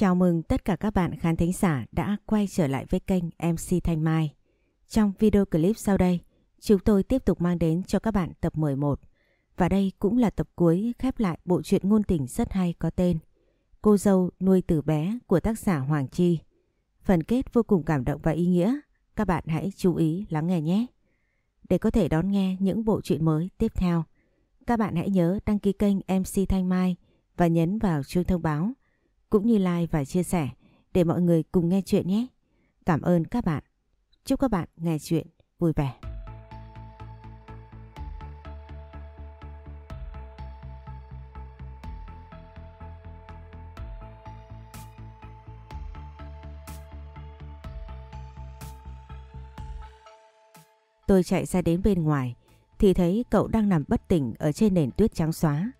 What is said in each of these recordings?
Chào mừng tất cả các bạn khán thính giả đã quay trở lại với kênh MC Thanh Mai. Trong video clip sau đây, chúng tôi tiếp tục mang đến cho các bạn tập 11. Và đây cũng là tập cuối khép lại bộ truyện ngôn tình rất hay có tên Cô dâu nuôi từ bé của tác giả Hoàng Chi. Phần kết vô cùng cảm động và ý nghĩa, các bạn hãy chú ý lắng nghe nhé. Để có thể đón nghe những bộ truyện mới tiếp theo, các bạn hãy nhớ đăng ký kênh MC Thanh Mai và nhấn vào chuông thông báo cũng như like và chia sẻ để mọi người cùng nghe chuyện nhé. Cảm ơn các bạn. Chúc các bạn nghe chuyện vui vẻ. Tôi chạy ra đến bên ngoài thì thấy cậu đang nằm bất tỉnh ở trên nền tuyết trắng xóa.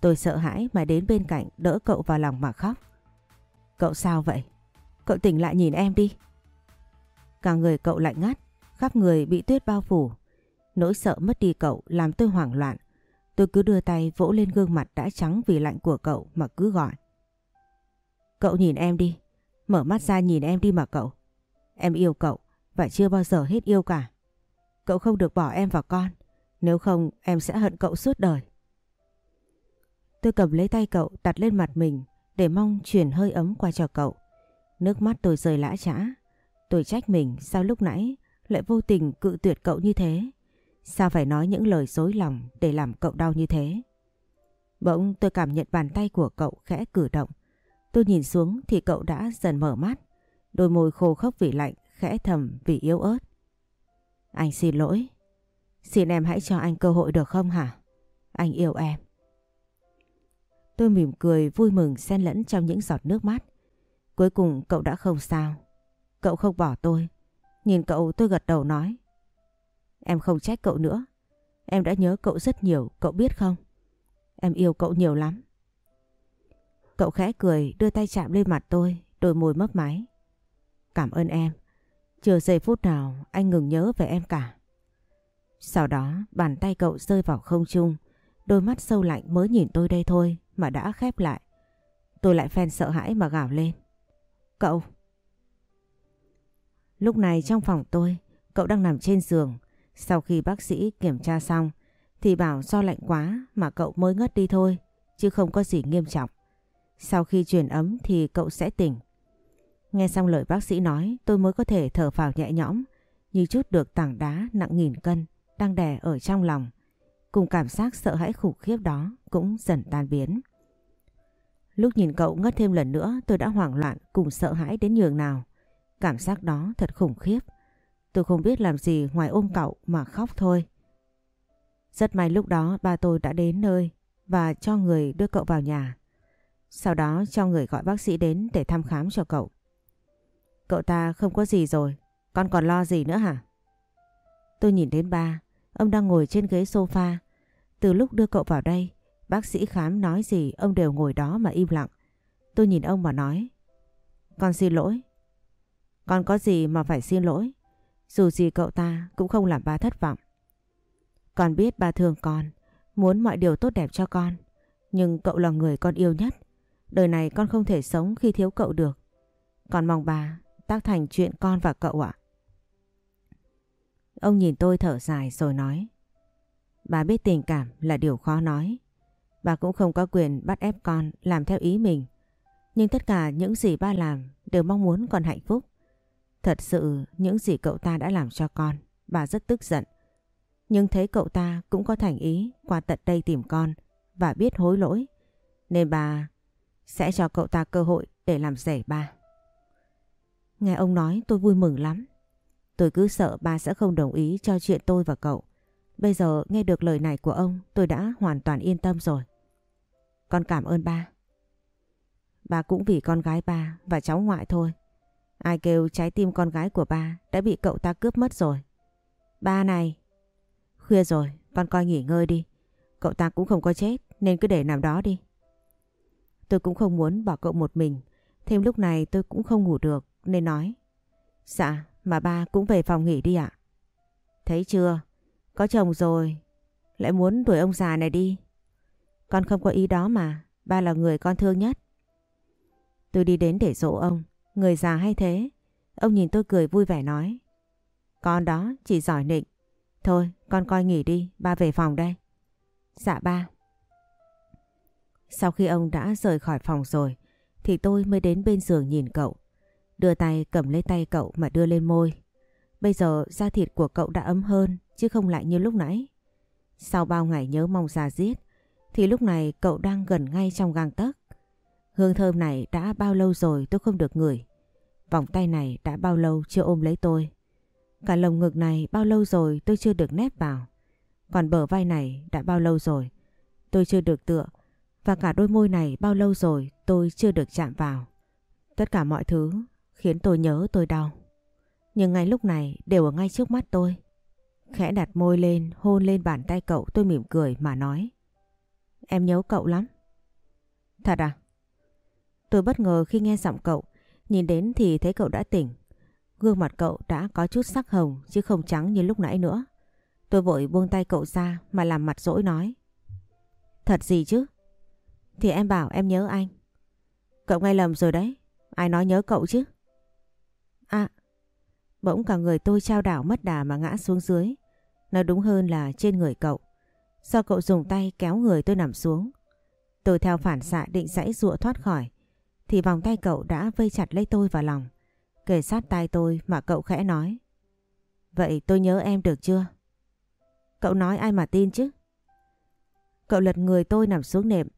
Tôi sợ hãi mà đến bên cạnh đỡ cậu vào lòng mà khóc. Cậu sao vậy? Cậu tỉnh lại nhìn em đi. Cả người cậu lạnh ngắt, khắp người bị tuyết bao phủ. Nỗi sợ mất đi cậu làm tôi hoảng loạn. Tôi cứ đưa tay vỗ lên gương mặt đã trắng vì lạnh của cậu mà cứ gọi. Cậu nhìn em đi, mở mắt ra nhìn em đi mà cậu. Em yêu cậu và chưa bao giờ hết yêu cả. Cậu không được bỏ em vào con, nếu không em sẽ hận cậu suốt đời. Tôi cầm lấy tay cậu đặt lên mặt mình để mong truyền hơi ấm qua cho cậu. Nước mắt tôi rơi lã chã. Tôi trách mình sao lúc nãy lại vô tình cự tuyệt cậu như thế. Sao phải nói những lời dối lòng để làm cậu đau như thế. Bỗng tôi cảm nhận bàn tay của cậu khẽ cử động. Tôi nhìn xuống thì cậu đã dần mở mắt. Đôi môi khô khốc vì lạnh, khẽ thầm vì yếu ớt. Anh xin lỗi. Xin em hãy cho anh cơ hội được không hả? Anh yêu em. Tôi mỉm cười vui mừng xen lẫn trong những giọt nước mắt. Cuối cùng cậu đã không sao. Cậu không bỏ tôi. Nhìn cậu tôi gật đầu nói. Em không trách cậu nữa. Em đã nhớ cậu rất nhiều, cậu biết không? Em yêu cậu nhiều lắm. Cậu khẽ cười đưa tay chạm lên mặt tôi, đôi môi mấp máy. Cảm ơn em. Chưa giây phút nào anh ngừng nhớ về em cả. Sau đó bàn tay cậu rơi vào không trung, đôi mắt sâu lạnh mới nhìn tôi đây thôi mà đã khép lại. Tôi lại phen sợ hãi mà gào lên. Cậu! Lúc này trong phòng tôi, cậu đang nằm trên giường. Sau khi bác sĩ kiểm tra xong thì bảo do lạnh quá mà cậu mới ngất đi thôi, chứ không có gì nghiêm trọng. Sau khi truyền ấm thì cậu sẽ tỉnh. Nghe xong lời bác sĩ nói tôi mới có thể thở phào nhẹ nhõm như chút được tảng đá nặng nghìn cân đang đè ở trong lòng. Cùng cảm giác sợ hãi khủng khiếp đó cũng dần tan biến. Lúc nhìn cậu ngất thêm lần nữa tôi đã hoảng loạn cùng sợ hãi đến nhường nào. Cảm giác đó thật khủng khiếp. Tôi không biết làm gì ngoài ôm cậu mà khóc thôi. Rất may lúc đó ba tôi đã đến nơi và cho người đưa cậu vào nhà. Sau đó cho người gọi bác sĩ đến để thăm khám cho cậu. Cậu ta không có gì rồi, con còn lo gì nữa hả? Tôi nhìn đến ba, ông đang ngồi trên ghế sofa. Từ lúc đưa cậu vào đây, bác sĩ khám nói gì ông đều ngồi đó mà im lặng. Tôi nhìn ông mà nói. Con xin lỗi. Con có gì mà phải xin lỗi. Dù gì cậu ta cũng không làm ba thất vọng. Con biết ba thương con, muốn mọi điều tốt đẹp cho con. Nhưng cậu là người con yêu nhất. Đời này con không thể sống khi thiếu cậu được. Con mong bà tác thành chuyện con và cậu ạ. Ông nhìn tôi thở dài rồi nói. Bà biết tình cảm là điều khó nói. Bà cũng không có quyền bắt ép con làm theo ý mình. Nhưng tất cả những gì ba làm đều mong muốn con hạnh phúc. Thật sự những gì cậu ta đã làm cho con, bà rất tức giận. Nhưng thấy cậu ta cũng có thành ý qua tận đây tìm con và biết hối lỗi. Nên bà sẽ cho cậu ta cơ hội để làm rể ba. Nghe ông nói tôi vui mừng lắm. Tôi cứ sợ ba sẽ không đồng ý cho chuyện tôi và cậu. Bây giờ nghe được lời này của ông tôi đã hoàn toàn yên tâm rồi. Con cảm ơn ba. Ba cũng vì con gái ba và cháu ngoại thôi. Ai kêu trái tim con gái của ba đã bị cậu ta cướp mất rồi. Ba này. Khuya rồi, con coi nghỉ ngơi đi. Cậu ta cũng không có chết nên cứ để nằm đó đi. Tôi cũng không muốn bỏ cậu một mình. Thêm lúc này tôi cũng không ngủ được nên nói. Dạ, mà ba cũng về phòng nghỉ đi ạ. Thấy chưa? Có chồng rồi, lại muốn đuổi ông già này đi. Con không có ý đó mà, ba là người con thương nhất. Tôi đi đến để dỗ ông, người già hay thế. Ông nhìn tôi cười vui vẻ nói. Con đó chỉ giỏi nịnh. Thôi con coi nghỉ đi, ba về phòng đây. Dạ ba. Sau khi ông đã rời khỏi phòng rồi thì tôi mới đến bên giường nhìn cậu. Đưa tay cầm lấy tay cậu mà đưa lên môi. Bây giờ da thịt của cậu đã ấm hơn chứ không lại như lúc nãy. Sau bao ngày nhớ mong già giết, thì lúc này cậu đang gần ngay trong gang tấc. Hương thơm này đã bao lâu rồi tôi không được ngửi. Vòng tay này đã bao lâu chưa ôm lấy tôi. Cả lồng ngực này bao lâu rồi tôi chưa được nép vào. Còn bờ vai này đã bao lâu rồi tôi chưa được tựa. Và cả đôi môi này bao lâu rồi tôi chưa được chạm vào. Tất cả mọi thứ khiến tôi nhớ tôi đau. Nhưng ngay lúc này đều ở ngay trước mắt tôi. Khẽ đặt môi lên hôn lên bàn tay cậu tôi mỉm cười mà nói. Em nhớ cậu lắm. Thật à? Tôi bất ngờ khi nghe giọng cậu. Nhìn đến thì thấy cậu đã tỉnh. Gương mặt cậu đã có chút sắc hồng chứ không trắng như lúc nãy nữa. Tôi vội buông tay cậu ra mà làm mặt dỗi nói. Thật gì chứ? Thì em bảo em nhớ anh. Cậu nghe lầm rồi đấy. Ai nói nhớ cậu chứ? À, bỗng cả người tôi trao đảo mất đà mà ngã xuống dưới. Nói đúng hơn là trên người cậu. Do cậu dùng tay kéo người tôi nằm xuống. Tôi theo phản xạ định dãy dụa thoát khỏi. Thì vòng tay cậu đã vây chặt lấy tôi vào lòng. Kể sát tay tôi mà cậu khẽ nói. Vậy tôi nhớ em được chưa? Cậu nói ai mà tin chứ? Cậu lật người tôi nằm xuống nệm.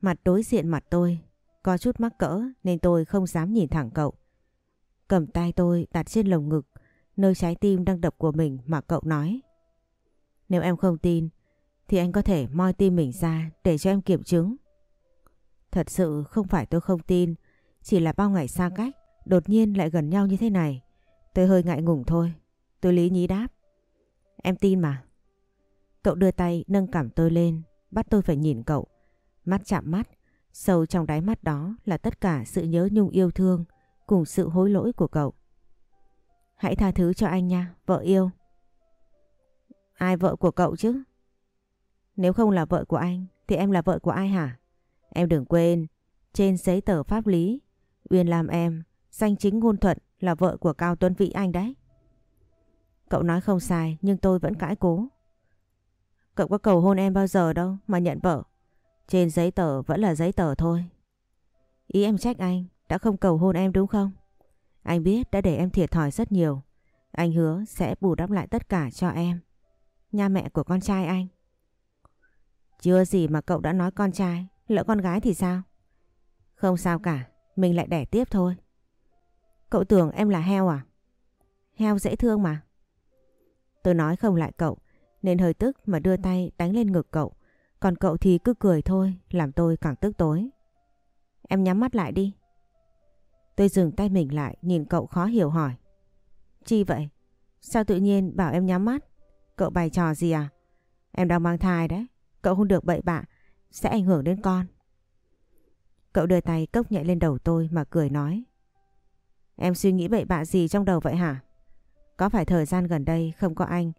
Mặt đối diện mặt tôi. Có chút mắc cỡ nên tôi không dám nhìn thẳng cậu. Cầm tay tôi đặt trên lồng ngực. Nơi trái tim đang đập của mình mà cậu nói. Nếu em không tin thì anh có thể moi tim mình ra để cho em kiểm chứng. Thật sự không phải tôi không tin, chỉ là bao ngày xa cách, đột nhiên lại gần nhau như thế này. Tôi hơi ngại ngùng thôi. Tôi lý nhí đáp. Em tin mà. Cậu đưa tay nâng cảm tôi lên, bắt tôi phải nhìn cậu. Mắt chạm mắt, sâu trong đáy mắt đó là tất cả sự nhớ nhung yêu thương cùng sự hối lỗi của cậu. Hãy tha thứ cho anh nha, vợ yêu. Ai vợ của cậu chứ? Nếu không là vợ của anh thì em là vợ của ai hả? Em đừng quên, trên giấy tờ pháp lý, Uyên làm em, danh chính ngôn thuận là vợ của Cao Tuấn Vĩ Anh đấy. Cậu nói không sai nhưng tôi vẫn cãi cố. Cậu có cầu hôn em bao giờ đâu mà nhận vợ. Trên giấy tờ vẫn là giấy tờ thôi. Ý em trách anh đã không cầu hôn em đúng không? Anh biết đã để em thiệt thòi rất nhiều. Anh hứa sẽ bù đắp lại tất cả cho em. Nhà mẹ của con trai anh. Chưa gì mà cậu đã nói con trai, lỡ con gái thì sao? Không sao cả, mình lại đẻ tiếp thôi. Cậu tưởng em là heo à? Heo dễ thương mà. Tôi nói không lại cậu, nên hơi tức mà đưa tay đánh lên ngực cậu. Còn cậu thì cứ cười thôi, làm tôi càng tức tối. Em nhắm mắt lại đi. Tôi dừng tay mình lại, nhìn cậu khó hiểu hỏi. Chi vậy? Sao tự nhiên bảo em nhắm mắt? Cậu bày trò gì à? Em đang mang thai đấy. Cậu không được bậy bạ, sẽ ảnh hưởng đến con. Cậu đưa tay cốc nhẹ lên đầu tôi mà cười nói. Em suy nghĩ bậy bạ gì trong đầu vậy hả? Có phải thời gian gần đây không có anh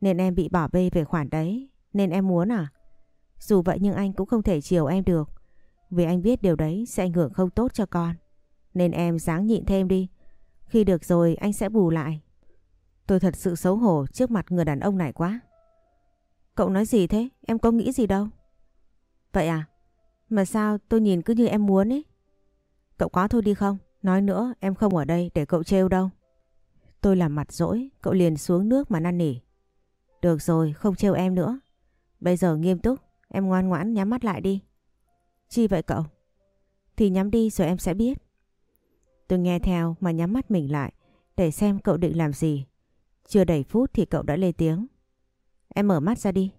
nên em bị bỏ bê về khoản đấy nên em muốn à? Dù vậy nhưng anh cũng không thể chiều em được vì anh biết điều đấy sẽ ảnh hưởng không tốt cho con. Nên em dáng nhịn thêm đi. Khi được rồi anh sẽ bù lại. Tôi thật sự xấu hổ trước mặt người đàn ông này quá. Cậu nói gì thế? Em có nghĩ gì đâu. Vậy à? Mà sao tôi nhìn cứ như em muốn ấy? Cậu có thôi đi không? Nói nữa em không ở đây để cậu trêu đâu. Tôi làm mặt dỗi, cậu liền xuống nước mà năn nỉ. Được rồi, không trêu em nữa. Bây giờ nghiêm túc, em ngoan ngoãn nhắm mắt lại đi. Chi vậy cậu? Thì nhắm đi rồi em sẽ biết. Tôi nghe theo mà nhắm mắt mình lại để xem cậu định làm gì. Chưa đầy phút thì cậu đã lên tiếng. Em mở mắt ra đi.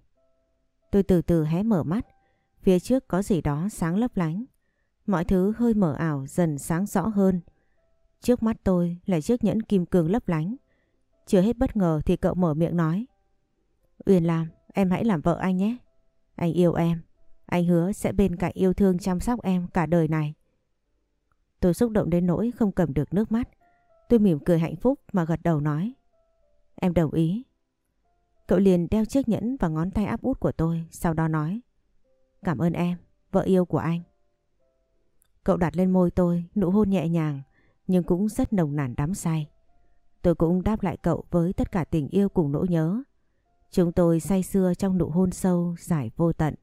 Tôi từ từ hé mở mắt. Phía trước có gì đó sáng lấp lánh. Mọi thứ hơi mở ảo dần sáng rõ hơn. Trước mắt tôi là chiếc nhẫn kim cương lấp lánh. Chưa hết bất ngờ thì cậu mở miệng nói. Uyên Lam, em hãy làm vợ anh nhé. Anh yêu em. Anh hứa sẽ bên cạnh yêu thương chăm sóc em cả đời này. Tôi xúc động đến nỗi không cầm được nước mắt. Tôi mỉm cười hạnh phúc mà gật đầu nói. Em đồng ý. Cậu liền đeo chiếc nhẫn vào ngón tay áp út của tôi, sau đó nói. Cảm ơn em, vợ yêu của anh. Cậu đặt lên môi tôi nụ hôn nhẹ nhàng nhưng cũng rất nồng nàn đắm say. Tôi cũng đáp lại cậu với tất cả tình yêu cùng nỗi nhớ. Chúng tôi say sưa trong nụ hôn sâu, dài vô tận.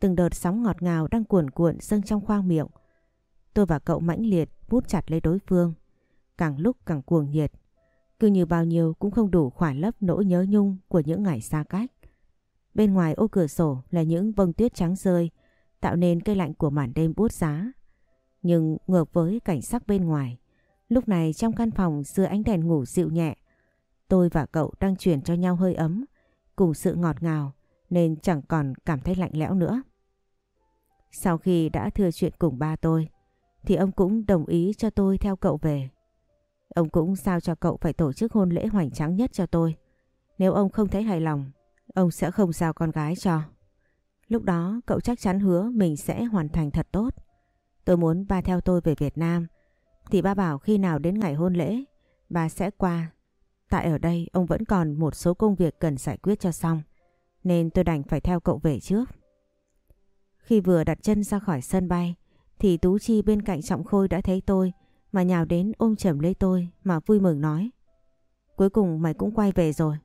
Từng đợt sóng ngọt ngào đang cuồn cuộn dâng trong khoang miệng. Tôi và cậu mãnh liệt bút chặt lấy đối phương. Càng lúc càng cuồng nhiệt. Cứ như bao nhiêu cũng không đủ khỏa lấp nỗi nhớ nhung của những ngày xa cách. Bên ngoài ô cửa sổ là những bông tuyết trắng rơi, tạo nên cây lạnh của màn đêm buốt giá. Nhưng ngược với cảnh sắc bên ngoài, lúc này trong căn phòng dưới ánh đèn ngủ dịu nhẹ, tôi và cậu đang truyền cho nhau hơi ấm, cùng sự ngọt ngào nên chẳng còn cảm thấy lạnh lẽo nữa. Sau khi đã thừa chuyện cùng ba tôi, thì ông cũng đồng ý cho tôi theo cậu về. Ông cũng sao cho cậu phải tổ chức hôn lễ hoành tráng nhất cho tôi. Nếu ông không thấy hài lòng, ông sẽ không giao con gái cho. Lúc đó cậu chắc chắn hứa mình sẽ hoàn thành thật tốt. Tôi muốn ba theo tôi về Việt Nam, thì ba bảo khi nào đến ngày hôn lễ, ba sẽ qua. Tại ở đây ông vẫn còn một số công việc cần giải quyết cho xong, nên tôi đành phải theo cậu về trước. Khi vừa đặt chân ra khỏi sân bay, thì Tú Chi bên cạnh Trọng Khôi đã thấy tôi mà nhào đến ôm chầm lấy tôi mà vui mừng nói. Cuối cùng mày cũng quay về rồi.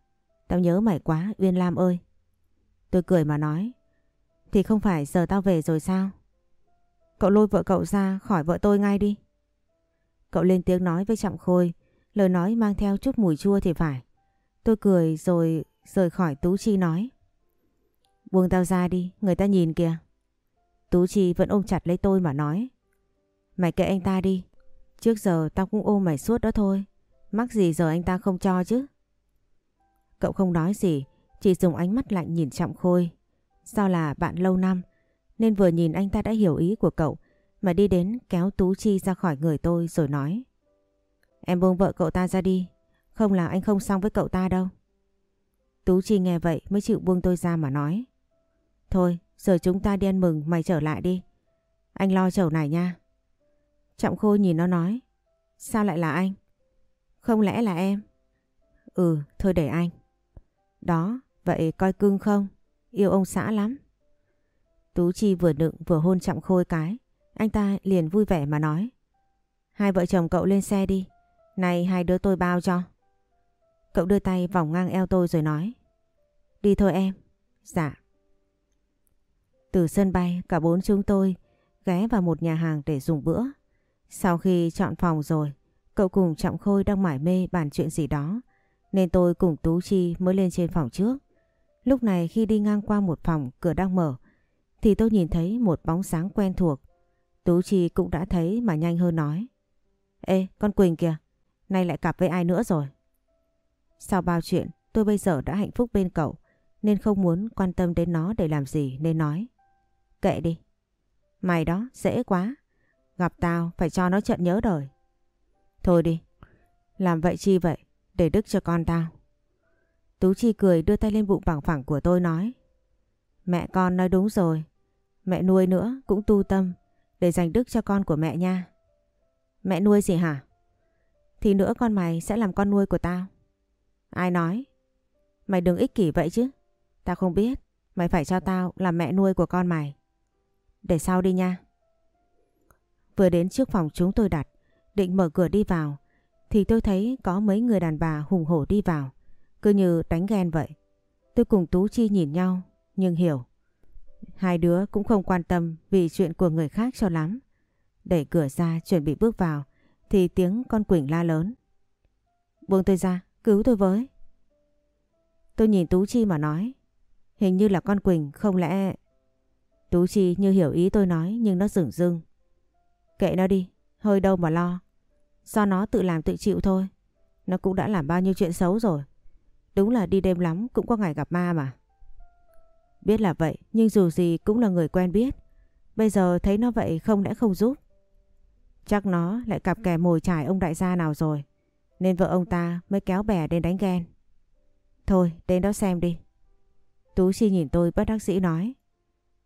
Tao nhớ mày quá Uyên Lam ơi. Tôi cười mà nói. Thì không phải giờ tao về rồi sao? Cậu lôi vợ cậu ra khỏi vợ tôi ngay đi. Cậu lên tiếng nói với Trọng Khôi. Lời nói mang theo chút mùi chua thì phải. Tôi cười rồi rời khỏi Tú Chi nói. Buông tao ra đi, người ta nhìn kìa. Tú Chi vẫn ôm chặt lấy tôi mà nói. Mày kệ anh ta đi. Trước giờ tao cũng ôm mày suốt đó thôi. Mắc gì giờ anh ta không cho chứ. Cậu không nói gì, chỉ dùng ánh mắt lạnh nhìn Trọng Khôi. Do là bạn lâu năm, nên vừa nhìn anh ta đã hiểu ý của cậu mà đi đến kéo Tú Chi ra khỏi người tôi rồi nói. Em buông vợ cậu ta ra đi, không là anh không xong với cậu ta đâu. Tú Chi nghe vậy mới chịu buông tôi ra mà nói. Thôi, giờ chúng ta đi ăn mừng mày trở lại đi. Anh lo chầu này nha. Trọng Khôi nhìn nó nói. Sao lại là anh? Không lẽ là em? Ừ, thôi để anh. Đó, vậy coi cưng không? Yêu ông xã lắm. Tú Chi vừa nựng vừa hôn Trọng Khôi cái. Anh ta liền vui vẻ mà nói. Hai vợ chồng cậu lên xe đi. Này hai đứa tôi bao cho. Cậu đưa tay vòng ngang eo tôi rồi nói. Đi thôi em. Dạ. Từ sân bay cả bốn chúng tôi ghé vào một nhà hàng để dùng bữa. Sau khi chọn phòng rồi, cậu cùng Trọng Khôi đang mải mê bàn chuyện gì đó, nên tôi cùng Tú Chi mới lên trên phòng trước. Lúc này khi đi ngang qua một phòng cửa đang mở, thì tôi nhìn thấy một bóng sáng quen thuộc. Tú Chi cũng đã thấy mà nhanh hơn nói. Ê, con Quỳnh kìa, nay lại cặp với ai nữa rồi? Sau bao chuyện, tôi bây giờ đã hạnh phúc bên cậu, nên không muốn quan tâm đến nó để làm gì nên nói. Kệ đi. Mày đó, dễ quá. Gặp tao phải cho nó trận nhớ đời. Thôi đi, làm vậy chi vậy, để đức cho con tao. Tú Chi cười đưa tay lên bụng bằng phẳng của tôi nói. Mẹ con nói đúng rồi, mẹ nuôi nữa cũng tu tâm để dành đức cho con của mẹ nha. Mẹ nuôi gì hả? Thì nữa con mày sẽ làm con nuôi của tao. Ai nói? Mày đừng ích kỷ vậy chứ. Tao không biết, mày phải cho tao làm mẹ nuôi của con mày. Để sau đi nha. Vừa đến trước phòng chúng tôi đặt, định mở cửa đi vào, thì tôi thấy có mấy người đàn bà hùng hổ đi vào, cứ như đánh ghen vậy. Tôi cùng Tú Chi nhìn nhau, nhưng hiểu. Hai đứa cũng không quan tâm vì chuyện của người khác cho lắm. Đẩy cửa ra chuẩn bị bước vào, thì tiếng con Quỳnh la lớn. Buông tôi ra, cứu tôi với. Tôi nhìn Tú Chi mà nói, hình như là con Quỳnh không lẽ... Tú Chi như hiểu ý tôi nói nhưng nó dửng dưng. Kệ nó đi, hơi đâu mà lo. Do nó tự làm tự chịu thôi. Nó cũng đã làm bao nhiêu chuyện xấu rồi. Đúng là đi đêm lắm cũng có ngày gặp ma mà. Biết là vậy nhưng dù gì cũng là người quen biết. Bây giờ thấy nó vậy không lẽ không giúp. Chắc nó lại cặp kè mồi trải ông đại gia nào rồi. Nên vợ ông ta mới kéo bè đến đánh ghen. Thôi đến đó xem đi. Tú Chi nhìn tôi bất đắc dĩ nói.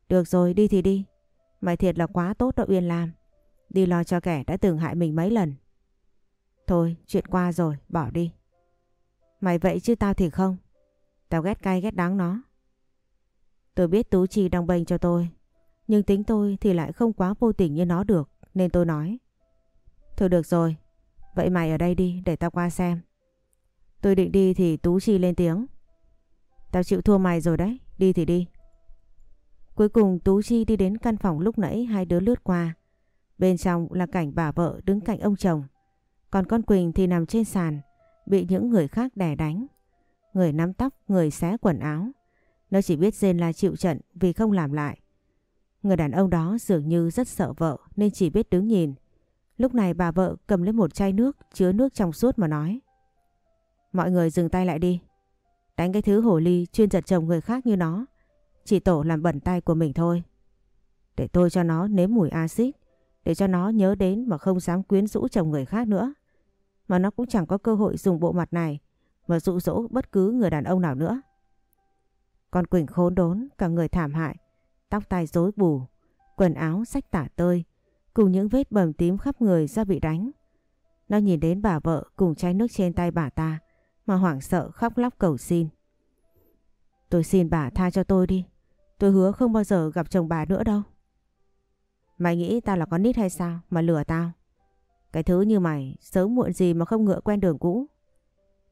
Được rồi đi thì đi. Mày thiệt là quá tốt đó Uyên Lam. Đi lo cho kẻ đã từng hại mình mấy lần. Thôi chuyện qua rồi bỏ đi. Mày vậy chứ tao thì không. Tao ghét cay ghét đắng nó. Tôi biết Tú Chi đang bênh cho tôi. Nhưng tính tôi thì lại không quá vô tình như nó được. nên tôi nói. Thôi được rồi, vậy mày ở đây đi để tao qua xem. Tôi định đi thì Tú Chi lên tiếng. Tao chịu thua mày rồi đấy, đi thì đi. Cuối cùng Tú Chi đi đến căn phòng lúc nãy hai đứa lướt qua. Bên trong là cảnh bà vợ đứng cạnh ông chồng. Còn con Quỳnh thì nằm trên sàn, bị những người khác đè đánh. Người nắm tóc, người xé quần áo. Nó chỉ biết rên là chịu trận vì không làm lại. Người đàn ông đó dường như rất sợ vợ nên chỉ biết đứng nhìn. Lúc này bà vợ cầm lấy một chai nước chứa nước trong suốt mà nói. Mọi người dừng tay lại đi. Đánh cái thứ hổ ly chuyên giật chồng người khác như nó. Chỉ tổ làm bẩn tay của mình thôi. Để tôi cho nó nếm mùi axit. Để cho nó nhớ đến mà không dám quyến rũ chồng người khác nữa. Mà nó cũng chẳng có cơ hội dùng bộ mặt này mà dụ dỗ bất cứ người đàn ông nào nữa. Con Quỳnh khốn đốn, cả người thảm hại, tóc tai rối bù, quần áo sách tả tơi, cùng những vết bầm tím khắp người do bị đánh. Nó nhìn đến bà vợ cùng chai nước trên tay bà ta, mà hoảng sợ khóc lóc cầu xin. Tôi xin bà tha cho tôi đi, tôi hứa không bao giờ gặp chồng bà nữa đâu. Mày nghĩ tao là con nít hay sao mà lừa tao? Cái thứ như mày sớm muộn gì mà không ngựa quen đường cũ.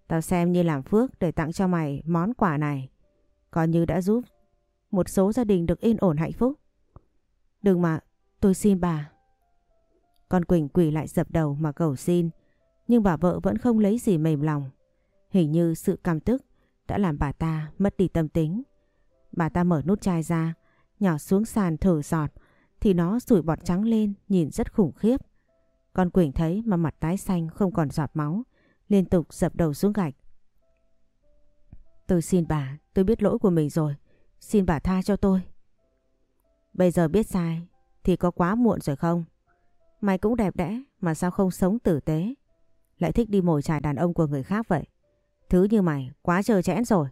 Tao xem như làm phước để tặng cho mày món quà này. Coi như đã giúp một số gia đình được yên ổn hạnh phúc. Đừng mà, tôi xin bà. Con Quỳnh quỳ lại dập đầu mà cầu xin. Nhưng bà vợ vẫn không lấy gì mềm lòng. Hình như sự cảm tức đã làm bà ta mất đi tâm tính. Bà ta mở nút chai ra, nhỏ xuống sàn thở giọt, thì nó sủi bọt trắng lên nhìn rất khủng khiếp. Con Quỳnh thấy mà mặt tái xanh không còn giọt máu, liên tục dập đầu xuống gạch. Tôi xin bà, tôi biết lỗi của mình rồi. Xin bà tha cho tôi. Bây giờ biết sai thì có quá muộn rồi không? Mày cũng đẹp đẽ mà sao không sống tử tế? Lại thích đi mồi chài đàn ông của người khác vậy? Thứ như mày quá trơ chẽn rồi.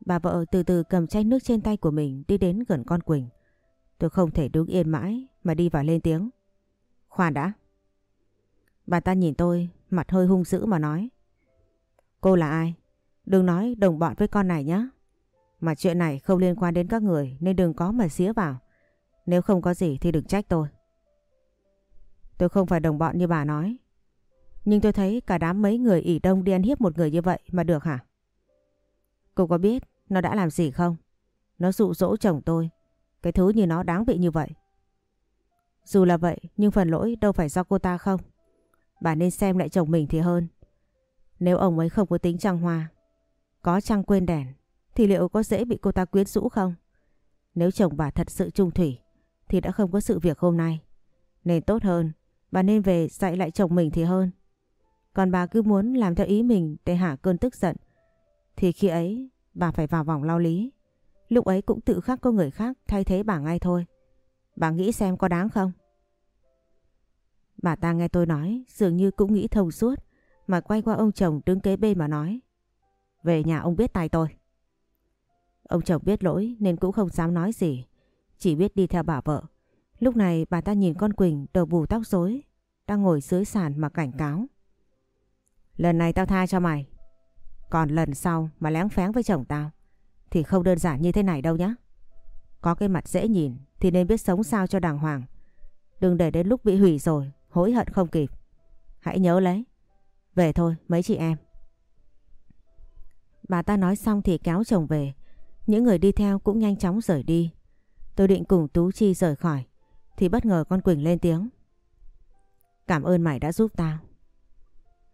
Bà vợ từ từ cầm chai nước trên tay của mình đi đến gần con Quỳnh. Tôi không thể đứng yên mãi mà đi vào lên tiếng. Khoan đã. Bà ta nhìn tôi, mặt hơi hung dữ mà nói. Cô là ai? Đừng nói đồng bọn với con này nhé. Mà chuyện này không liên quan đến các người nên đừng có mà xía vào. Nếu không có gì thì đừng trách tôi. Tôi không phải đồng bọn như bà nói. Nhưng tôi thấy cả đám mấy người ỉ đông đi ăn hiếp một người như vậy mà được hả? Cô có biết nó đã làm gì không? Nó dụ dỗ chồng tôi. Cái thứ như nó đáng bị như vậy. Dù là vậy nhưng phần lỗi đâu phải do cô ta không? Bà nên xem lại chồng mình thì hơn. Nếu ông ấy không có tính trăng hoa, có trăng quên đèn, thì liệu có dễ bị cô ta quyến rũ không? Nếu chồng bà thật sự trung thủy, thì đã không có sự việc hôm nay. Nên tốt hơn, bà nên về dạy lại chồng mình thì hơn. Còn bà cứ muốn làm theo ý mình để hả cơn tức giận, thì khi ấy bà phải vào vòng lao lý. Lúc ấy cũng tự khắc có người khác thay thế bà ngay thôi. Bà nghĩ xem có đáng không? Bà ta nghe tôi nói, dường như cũng nghĩ thông suốt, mà quay qua ông chồng đứng kế bên mà nói. Về nhà ông biết tay tôi. Ông chồng biết lỗi nên cũng không dám nói gì. Chỉ biết đi theo bà vợ. Lúc này bà ta nhìn con Quỳnh đầu bù tóc rối, đang ngồi dưới sàn mà cảnh cáo. Lần này tao tha cho mày. Còn lần sau mà lén phén với chồng tao, thì không đơn giản như thế này đâu nhá. Có cái mặt dễ nhìn thì nên biết sống sao cho đàng hoàng. Đừng để đến lúc bị hủy rồi, hối hận không kịp. Hãy nhớ lấy. Về thôi, mấy chị em. Bà ta nói xong thì kéo chồng về. Những người đi theo cũng nhanh chóng rời đi. Tôi định cùng Tú Chi rời khỏi. Thì bất ngờ con Quỳnh lên tiếng. Cảm ơn mày đã giúp tao.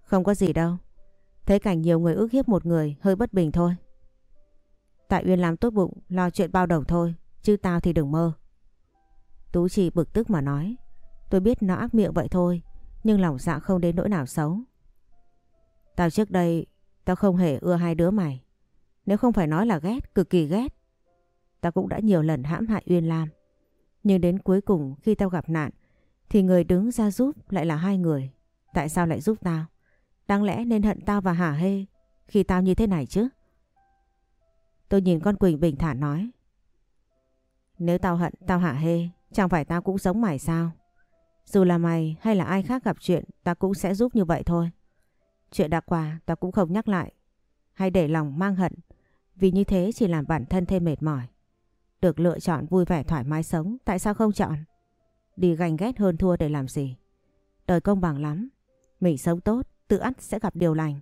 Không có gì đâu. Thấy cảnh nhiều người ước hiếp một người hơi bất bình thôi. Tại Uyên làm tốt bụng lo chuyện bao đầu thôi. Chứ tao thì đừng mơ. Tú Chi bực tức mà nói. Tôi biết nó ác miệng vậy thôi, nhưng lòng dạ không đến nỗi nào xấu. Tao trước đây, tao không hề ưa hai đứa mày. Nếu không phải nói là ghét, cực kỳ ghét. Tao cũng đã nhiều lần hãm hại Uyên Lam. Nhưng đến cuối cùng khi tao gặp nạn, thì người đứng ra giúp lại là hai người. Tại sao lại giúp tao? Đáng lẽ nên hận tao và Hà Hê khi tao như thế này chứ? Tôi nhìn con Quỳnh bình thản nói. Nếu tao hận tao Hà Hê, chẳng phải tao cũng giống mày sao? Dù là mày hay là ai khác gặp chuyện tao cũng sẽ giúp như vậy thôi. Chuyện đã qua tao cũng không nhắc lại. Hay để lòng mang hận. Vì như thế chỉ làm bản thân thêm mệt mỏi. Được lựa chọn vui vẻ thoải mái sống tại sao không chọn? Đi ganh ghét hơn thua để làm gì? Đời công bằng lắm. Mình sống tốt, tự ắt sẽ gặp điều lành.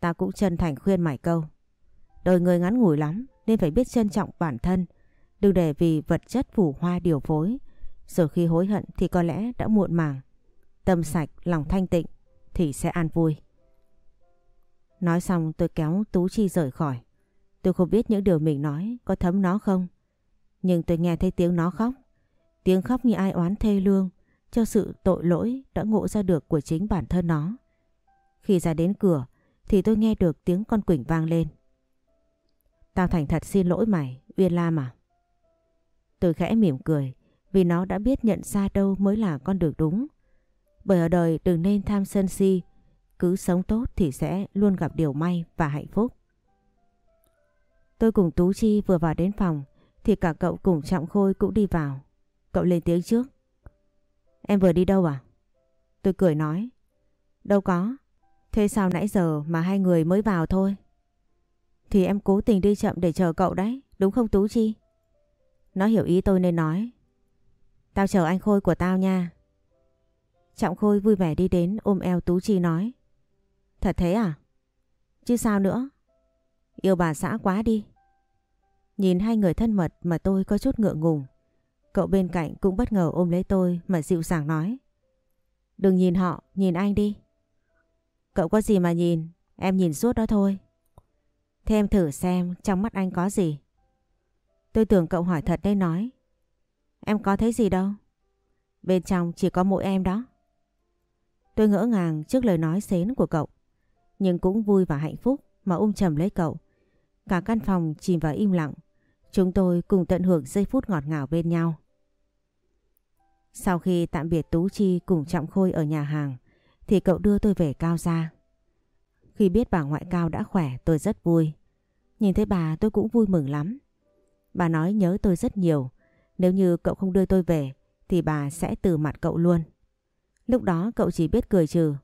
Ta cũng chân thành khuyên mày câu. Đời người ngắn ngủi lắm nên phải biết trân trọng bản thân. Đừng để vì vật chất phủ hoa điều phối. Rồi khi hối hận thì có lẽ đã muộn màng. Tâm sạch, lòng thanh tịnh thì sẽ an vui. Nói xong tôi kéo Tú Chi rời khỏi. Tôi không biết những điều mình nói có thấm nó không. Nhưng tôi nghe thấy tiếng nó khóc. Tiếng khóc như ai oán thê lương cho sự tội lỗi đã ngộ ra được của chính bản thân nó. Khi ra đến cửa thì tôi nghe được tiếng con Quỳnh vang lên. Tao thành thật xin lỗi mày, Uyên Lam à? Tôi khẽ mỉm cười vì nó đã biết nhận ra đâu mới là con đường đúng. Bởi ở đời đừng nên tham sân si, cứ sống tốt thì sẽ luôn gặp điều may và hạnh phúc. Tôi cùng Tú Chi vừa vào đến phòng thì cả cậu cùng Trọng Khôi cũng đi vào. Cậu lên tiếng trước. Em vừa đi đâu à? Tôi cười nói. Đâu có. Thế sao nãy giờ mà hai người mới vào thôi? Thì em cố tình đi chậm để chờ cậu đấy, đúng không Tú Chi? Nó hiểu ý tôi nên nói. Tao chờ anh Khôi của tao nha. Trọng Khôi vui vẻ đi đến ôm eo Tú Chi nói. Thật thế à? Chứ sao nữa? Yêu bà xã quá đi. Nhìn hai người thân mật mà tôi có chút ngượng ngùng. Cậu bên cạnh cũng bất ngờ ôm lấy tôi mà dịu dàng nói. Đừng nhìn họ, nhìn anh đi. Cậu có gì mà nhìn, em nhìn suốt đó thôi. Thế em thử xem trong mắt anh có gì. Tôi tưởng cậu hỏi thật nên nói. Em có thấy gì đâu. Bên trong chỉ có mỗi em đó. Tôi ngỡ ngàng trước lời nói xến của cậu. Nhưng cũng vui và hạnh phúc mà ôm chầm lấy cậu. Cả căn phòng chìm vào im lặng. Chúng tôi cùng tận hưởng giây phút ngọt ngào bên nhau. Sau khi tạm biệt Tú Chi cùng Trọng Khôi ở nhà hàng thì cậu đưa tôi về Cao Gia. Khi biết bà ngoại Cao đã khỏe, tôi rất vui. Nhìn thấy bà, tôi cũng vui mừng lắm. Bà nói nhớ tôi rất nhiều. Nếu như cậu không đưa tôi về, thì bà sẽ từ mặt cậu luôn. Lúc đó cậu chỉ biết cười trừ.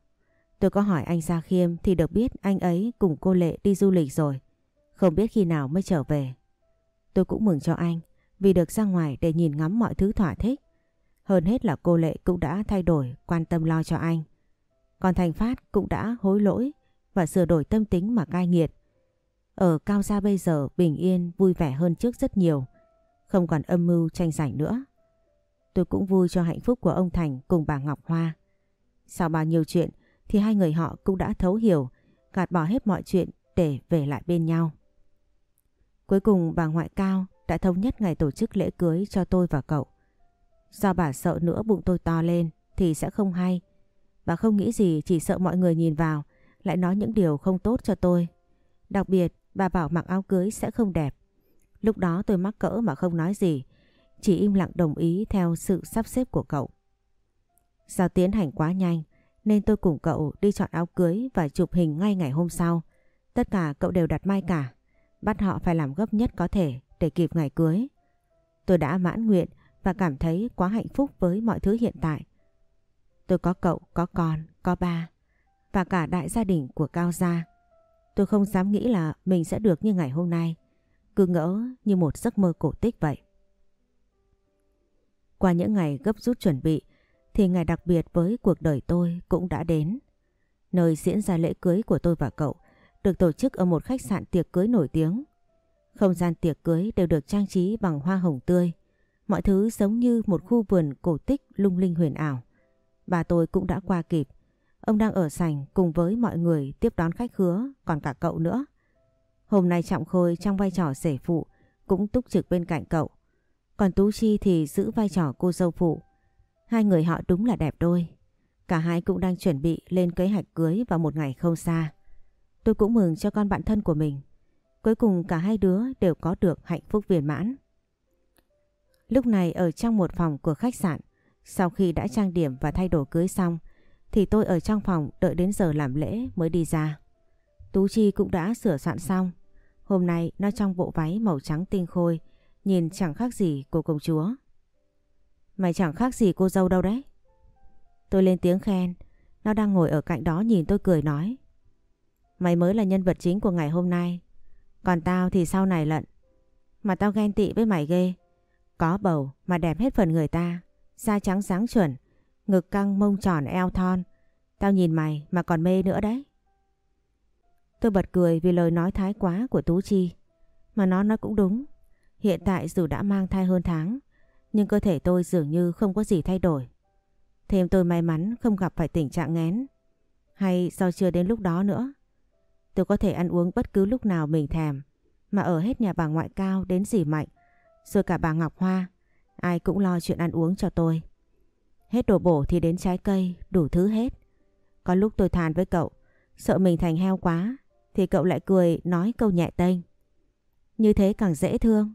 Tôi có hỏi anh Gia Khiêm thì được biết anh ấy cùng cô Lệ đi du lịch rồi. Không biết khi nào mới trở về. Tôi cũng mừng cho anh, vì được ra ngoài để nhìn ngắm mọi thứ thỏa thích. Hơn hết là cô Lệ cũng đã thay đổi quan tâm lo cho anh. Còn Thành Phát cũng đã hối lỗi và sửa đổi tâm tính mà cai nghiệt. Ở Cao Gia bây giờ bình yên vui vẻ hơn trước rất nhiều. Không còn âm mưu tranh giành nữa. Tôi cũng vui cho hạnh phúc của ông Thành cùng bà Ngọc Hoa. Sau bao nhiêu chuyện thì hai người họ cũng đã thấu hiểu, gạt bỏ hết mọi chuyện để về lại bên nhau. Cuối cùng bà ngoại cao đã thống nhất ngày tổ chức lễ cưới cho tôi và cậu. Do bà sợ nữa bụng tôi to lên thì sẽ không hay và không nghĩ gì, chỉ sợ mọi người nhìn vào lại nói những điều không tốt cho tôi. Đặc biệt, bà bảo mặc áo cưới sẽ không đẹp. Lúc đó tôi mắc cỡ mà không nói gì. Chỉ im lặng đồng ý theo sự sắp xếp của cậu. Do tiến hành quá nhanh, nên tôi cùng cậu đi chọn áo cưới và chụp hình ngay ngày hôm sau. Tất cả cậu đều đặt mai cả. Bắt họ phải làm gấp nhất có thể để kịp ngày cưới. Tôi đã mãn nguyện và cảm thấy quá hạnh phúc với mọi thứ hiện tại. Tôi có cậu, có con, có ba và cả đại gia đình của Cao Gia. Tôi không dám nghĩ là mình sẽ được như ngày hôm nay, cứ ngỡ như một giấc mơ cổ tích vậy. Qua những ngày gấp rút chuẩn bị thì ngày đặc biệt với cuộc đời tôi cũng đã đến. Nơi diễn ra lễ cưới của tôi và cậu được tổ chức ở một khách sạn tiệc cưới nổi tiếng. Không gian tiệc cưới đều được trang trí bằng hoa hồng tươi. Mọi thứ giống như một khu vườn cổ tích lung linh huyền ảo. Bà tôi cũng đã qua kịp. Ông đang ở sảnh cùng với mọi người tiếp đón khách hứa, còn cả cậu nữa. Hôm nay Trọng Khôi trong vai trò rể phụ cũng túc trực bên cạnh cậu. Còn Tú Chi thì giữ vai trò cô dâu phụ. Hai người họ đúng là đẹp đôi. Cả hai cũng đang chuẩn bị lên kế hoạch cưới vào một ngày không xa. Tôi cũng mừng cho con bạn thân của mình. Cuối cùng cả hai đứa đều có được hạnh phúc viên mãn. Lúc này ở trong một phòng của khách sạn, sau khi đã trang điểm và thay đồ cưới xong, thì tôi ở trong phòng đợi đến giờ làm lễ mới đi ra. Tú Chi cũng đã sửa soạn xong. Hôm nay nó trong bộ váy màu trắng tinh khôi, nhìn chẳng khác gì cô công chúa. Mày chẳng khác gì cô dâu đâu đấy. Tôi lên tiếng khen, nó đang ngồi ở cạnh đó nhìn tôi cười nói. Mày mới là nhân vật chính của ngày hôm nay, còn tao thì sau này lận. Mà tao ghen tị với mày ghê. Có bầu mà đẹp hết phần người ta, Da trắng sáng chuẩn, ngực căng mông tròn eo thon. Tao nhìn mày mà còn mê nữa đấy. Tôi bật cười vì lời nói thái quá của Tú Chi. Mà nó nói cũng đúng. Hiện tại dù đã mang thai hơn tháng, nhưng cơ thể tôi dường như không có gì thay đổi. Thêm tôi may mắn không gặp phải tình trạng ngén. Hay do chưa đến lúc đó nữa. Tôi có thể ăn uống bất cứ lúc nào mình thèm. Mà ở hết nhà bà ngoại cao đến dì Mạnh. Rồi cả bà Ngọc Hoa. Ai cũng lo chuyện ăn uống cho tôi. Hết đồ bổ thì đến trái cây, đủ thứ hết. Có lúc tôi than với cậu, sợ mình thành heo quá, thì cậu lại cười nói câu nhẹ tênh. Như thế càng dễ thương.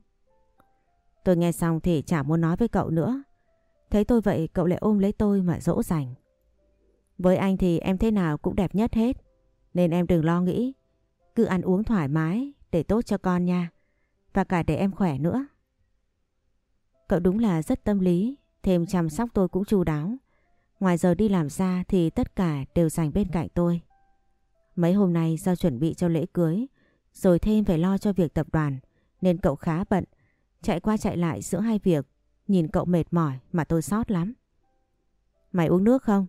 Tôi nghe xong thì chả muốn nói với cậu nữa. Thấy tôi vậy cậu lại ôm lấy tôi mà dỗ dành. Với anh thì em thế nào cũng đẹp nhất hết. Nên em đừng lo nghĩ. Cứ ăn uống thoải mái để tốt cho con nha. Và cả để em khỏe nữa. Cậu đúng là rất tâm lý. Thêm chăm sóc tôi cũng chu đáo. Ngoài giờ đi làm ra thì tất cả đều dành bên cạnh tôi. Mấy hôm nay do chuẩn bị cho lễ cưới, rồi thêm phải lo cho việc tập đoàn, nên cậu khá bận, chạy qua chạy lại giữa hai việc, nhìn cậu mệt mỏi mà tôi sót lắm. Mày uống nước không?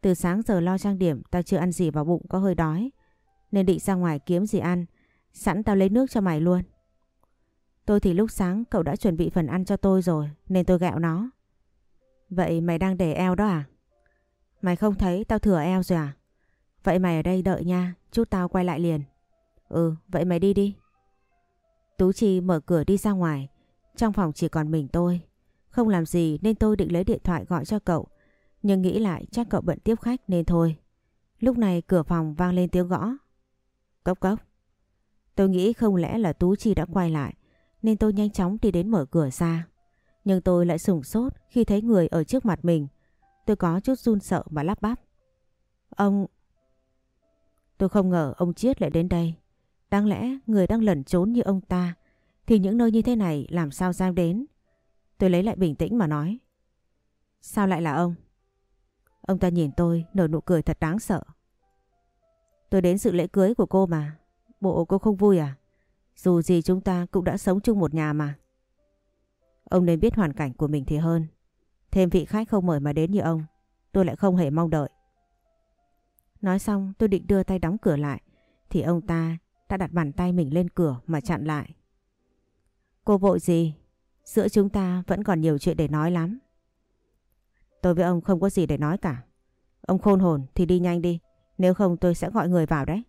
Từ sáng giờ lo trang điểm tao chưa ăn gì vào bụng có hơi đói, nên định ra ngoài kiếm gì ăn, sẵn tao lấy nước cho mày luôn. Tôi thì lúc sáng cậu đã chuẩn bị phần ăn cho tôi rồi nên tôi gẹo nó. Vậy mày đang để eo đó à? Mày không thấy tao thừa eo rồi à? Vậy mày ở đây đợi nha, chút tao quay lại liền. Ừ, vậy mày đi đi. Tú Chi mở cửa đi ra ngoài. Trong phòng chỉ còn mình tôi. Không làm gì nên tôi định lấy điện thoại gọi cho cậu. Nhưng nghĩ lại chắc cậu bận tiếp khách nên thôi. Lúc này cửa phòng vang lên tiếng gõ. Cốc cốc. Tôi nghĩ không lẽ là Tú Chi đã quay lại. Nên tôi nhanh chóng đi đến mở cửa ra. Nhưng tôi lại sủng sốt khi thấy người ở trước mặt mình. Tôi có chút run sợ mà lắp bắp. Ông... Tôi không ngờ ông Chiết lại đến đây. Đáng lẽ người đang lẩn trốn như ông ta thì những nơi như thế này làm sao dám đến. Tôi lấy lại bình tĩnh mà nói. Sao lại là ông? Ông ta nhìn tôi nở nụ cười thật đáng sợ. Tôi đến sự lễ cưới của cô mà. Bộ cô không vui à? Dù gì chúng ta cũng đã sống chung một nhà mà. Ông nên biết hoàn cảnh của mình thì hơn. Thêm vị khách không mời mà đến như ông. Tôi lại không hề mong đợi. Nói xong, tôi định đưa tay đóng cửa lại. Thì ông ta đã đặt bàn tay mình lên cửa mà chặn lại. Cô vội gì? Giữa chúng ta vẫn còn nhiều chuyện để nói lắm. Tôi với ông không có gì để nói cả. Ông khôn hồn thì đi nhanh đi. Nếu không tôi sẽ gọi người vào đấy.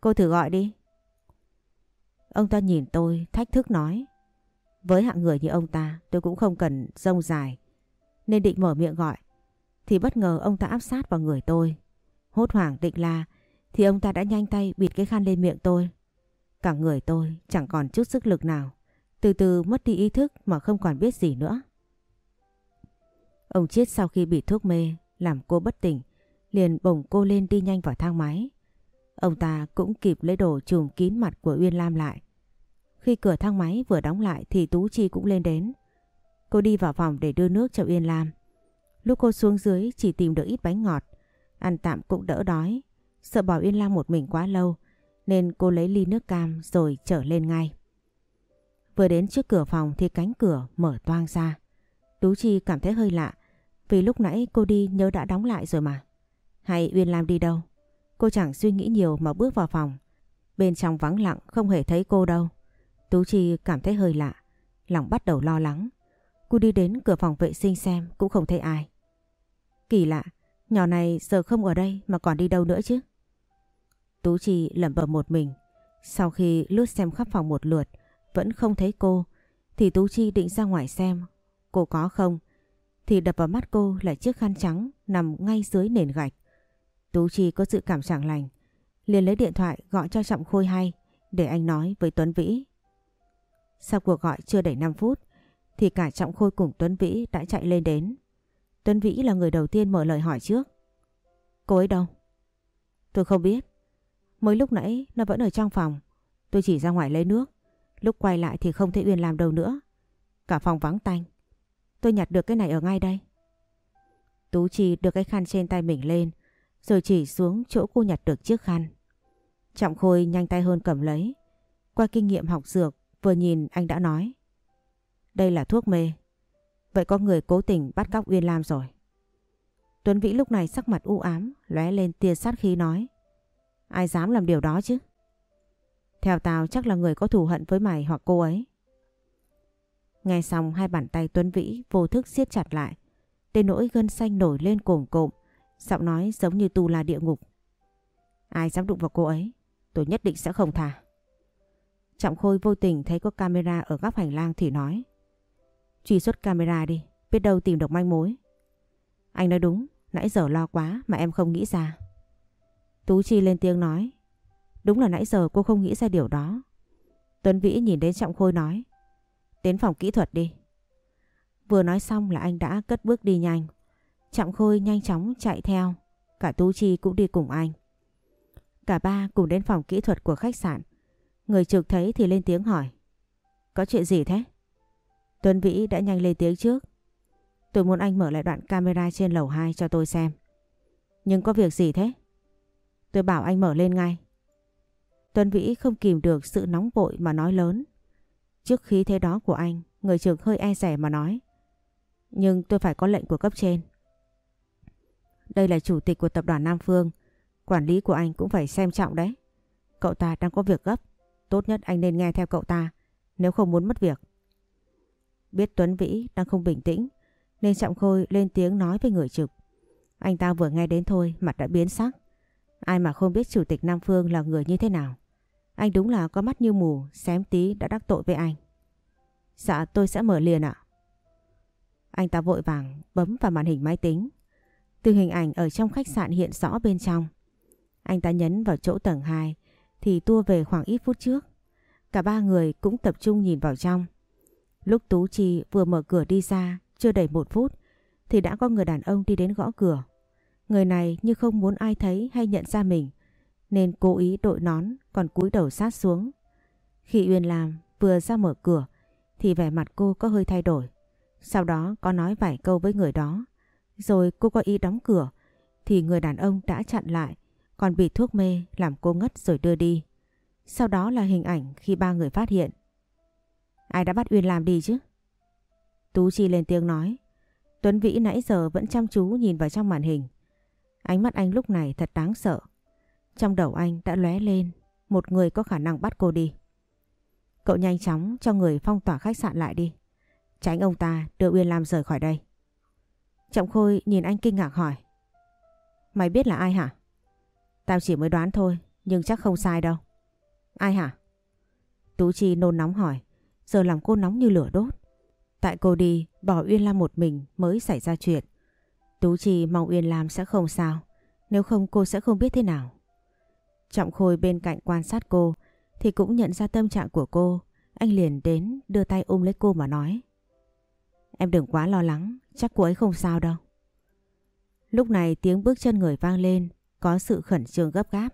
Cô thử gọi đi. Ông ta nhìn tôi, thách thức nói. Với hạng người như ông ta, tôi cũng không cần rông dài. Nên định mở miệng gọi. Thì bất ngờ ông ta áp sát vào người tôi. Hốt hoảng định la thì ông ta đã nhanh tay bịt cái khăn lên miệng tôi. Cả người tôi chẳng còn chút sức lực nào. Từ từ mất đi ý thức mà không còn biết gì nữa. Ông chết sau khi bị thuốc mê, làm cô bất tỉnh, liền bồng cô lên đi nhanh vào thang máy. Ông ta cũng kịp lấy đồ trùm kín mặt của Uyên Lam lại. Khi cửa thang máy vừa đóng lại thì Tú Chi cũng lên đến. Cô đi vào phòng để đưa nước cho Uyên Lam. Lúc cô xuống dưới, chỉ tìm được ít bánh ngọt. Ăn tạm cũng đỡ đói. Sợ bỏ Uyên Lam một mình quá lâu, nên cô lấy ly nước cam rồi trở lên ngay. Vừa đến trước cửa phòng thì cánh cửa mở toang ra. Tú Chi cảm thấy hơi lạ, vì lúc nãy cô đi nhớ đã đóng lại rồi mà. Hay Uyên Lam đi đâu? Cô chẳng suy nghĩ nhiều mà bước vào phòng. Bên trong vắng lặng, không hề thấy cô đâu. Tú Chi cảm thấy hơi lạ. Lòng bắt đầu lo lắng. Cô đi đến cửa phòng vệ sinh xem cũng không thấy ai. Kỳ lạ, nhỏ này giờ không ở đây mà còn đi đâu nữa chứ? Tú Chi lẩm bẩm một mình. Sau khi lướt xem khắp phòng một lượt vẫn không thấy cô thì Tú Chi định ra ngoài xem cô có không thì đập vào mắt cô là chiếc khăn trắng nằm ngay dưới nền gạch. Tú Chi có sự cảm chẳng lành liền lấy điện thoại gọi cho Trọng Khôi hay để anh nói với Tuấn Vĩ. Sau cuộc gọi chưa đầy 5 phút, thì cả Trọng Khôi cùng Tuấn Vĩ đã chạy lên đến. Tuấn Vĩ là người đầu tiên mở lời hỏi trước. Cô ấy đâu? Tôi không biết. Mới lúc nãy nó vẫn ở trong phòng. Tôi chỉ ra ngoài lấy nước. Lúc quay lại thì không thấy Uyên làm đâu nữa. Cả phòng vắng tanh. Tôi nhặt được cái này ở ngay đây. Tú Chi đưa cái khăn trên tay mình lên, rồi chỉ xuống chỗ cô nhặt được chiếc khăn. Trọng Khôi nhanh tay hơn cầm lấy. Qua kinh nghiệm học dược vừa nhìn anh đã nói. Đây là thuốc mê. Vậy có người cố tình bắt cóc Uyên Lam rồi. Tuấn Vĩ lúc này sắc mặt u ám, lóe lên tia sát khí nói. Ai dám làm điều đó chứ? Theo tao chắc là người có thù hận với mày hoặc cô ấy. Nghe xong hai bàn tay Tuấn Vĩ vô thức siết chặt lại. Đến nỗi gân xanh nổi lên cồm cộm, giọng nói giống như tù là địa ngục. Ai dám đụng vào cô ấy, tôi nhất định sẽ không thả. Trọng Khôi vô tình thấy có camera ở góc hành lang thì nói. Truy xuất camera đi, biết đâu tìm được manh mối. Anh nói đúng, nãy giờ lo quá mà em không nghĩ ra. Tú Chi lên tiếng nói. Đúng là nãy giờ cô không nghĩ ra điều đó. Tuấn Vĩ nhìn đến Trọng Khôi nói. Đến phòng kỹ thuật đi. Vừa nói xong là anh đã cất bước đi nhanh. Trọng Khôi nhanh chóng chạy theo. Cả Tú Chi cũng đi cùng anh. Cả ba cùng đến phòng kỹ thuật của khách sạn. Người trực thấy thì lên tiếng hỏi. Có chuyện gì thế? Tuấn Vĩ đã nhanh lên tiếng trước. Tôi muốn anh mở lại đoạn camera trên lầu 2 cho tôi xem. Nhưng có việc gì thế? Tôi bảo anh mở lên ngay. Tuấn Vĩ không kìm được sự nóng vội mà nói lớn. Trước khí thế đó của anh, người trực hơi e rẻ mà nói. Nhưng tôi phải có lệnh của cấp trên. Đây là chủ tịch của tập đoàn Nam Phương. Quản lý của anh cũng phải xem trọng đấy. Cậu ta đang có việc gấp. Tốt nhất anh nên nghe theo cậu ta nếu không muốn mất việc. Biết Tuấn Vĩ đang không bình tĩnh nên Trọng Khôi lên tiếng nói với người trực. Anh ta vừa nghe đến thôi mặt đã biến sắc. Ai mà không biết chủ tịch Nam Phương là người như thế nào. Anh đúng là có mắt như mù, xém tí đã đắc tội với anh. Dạ tôi sẽ mở liền ạ. Anh ta vội vàng bấm vào màn hình máy tính. Từ hình ảnh ở trong khách sạn hiện rõ bên trong. Anh ta nhấn vào chỗ tầng 2 thì tua về khoảng ít phút trước. Cả ba người cũng tập trung nhìn vào trong. Lúc Tú Chi vừa mở cửa đi ra, chưa đầy một phút, thì đã có người đàn ông đi đến gõ cửa. Người này như không muốn ai thấy hay nhận ra mình, nên cố ý đội nón, còn cúi đầu sát xuống. Khi Uyên làm vừa ra mở cửa, thì vẻ mặt cô có hơi thay đổi. Sau đó có nói vài câu với người đó. Rồi cô có ý đóng cửa, thì người đàn ông đã chặn lại còn bị thuốc mê, làm cô ngất rồi đưa đi. Sau đó là hình ảnh khi ba người phát hiện. Ai đã bắt Uyên Lam đi chứ? Tú Chi lên tiếng nói. Tuấn Vĩ nãy giờ vẫn chăm chú nhìn vào trong màn hình. Ánh mắt anh lúc này thật đáng sợ. Trong đầu anh đã lóe lên, một người có khả năng bắt cô đi. Cậu nhanh chóng cho người phong tỏa khách sạn lại đi. Tránh ông ta đưa Uyên Lam rời khỏi đây. Trọng Khôi nhìn anh kinh ngạc hỏi. Mày biết là ai hả? Tao chỉ mới đoán thôi, nhưng chắc không sai đâu. Ai hả? Tú Chi nôn nóng hỏi, giờ làm cô nóng như lửa đốt. Tại cô đi, bỏ Uyên Lam một mình mới xảy ra chuyện. Tú Chi mong Uyên Lam sẽ không sao, nếu không cô sẽ không biết thế nào. Trọng Khôi bên cạnh quan sát cô thì cũng nhận ra tâm trạng của cô. Anh liền đến đưa tay ôm lấy cô mà nói. Em đừng quá lo lắng, chắc cô ấy không sao đâu. Lúc này tiếng bước chân người vang lên, có sự khẩn trương gấp gáp.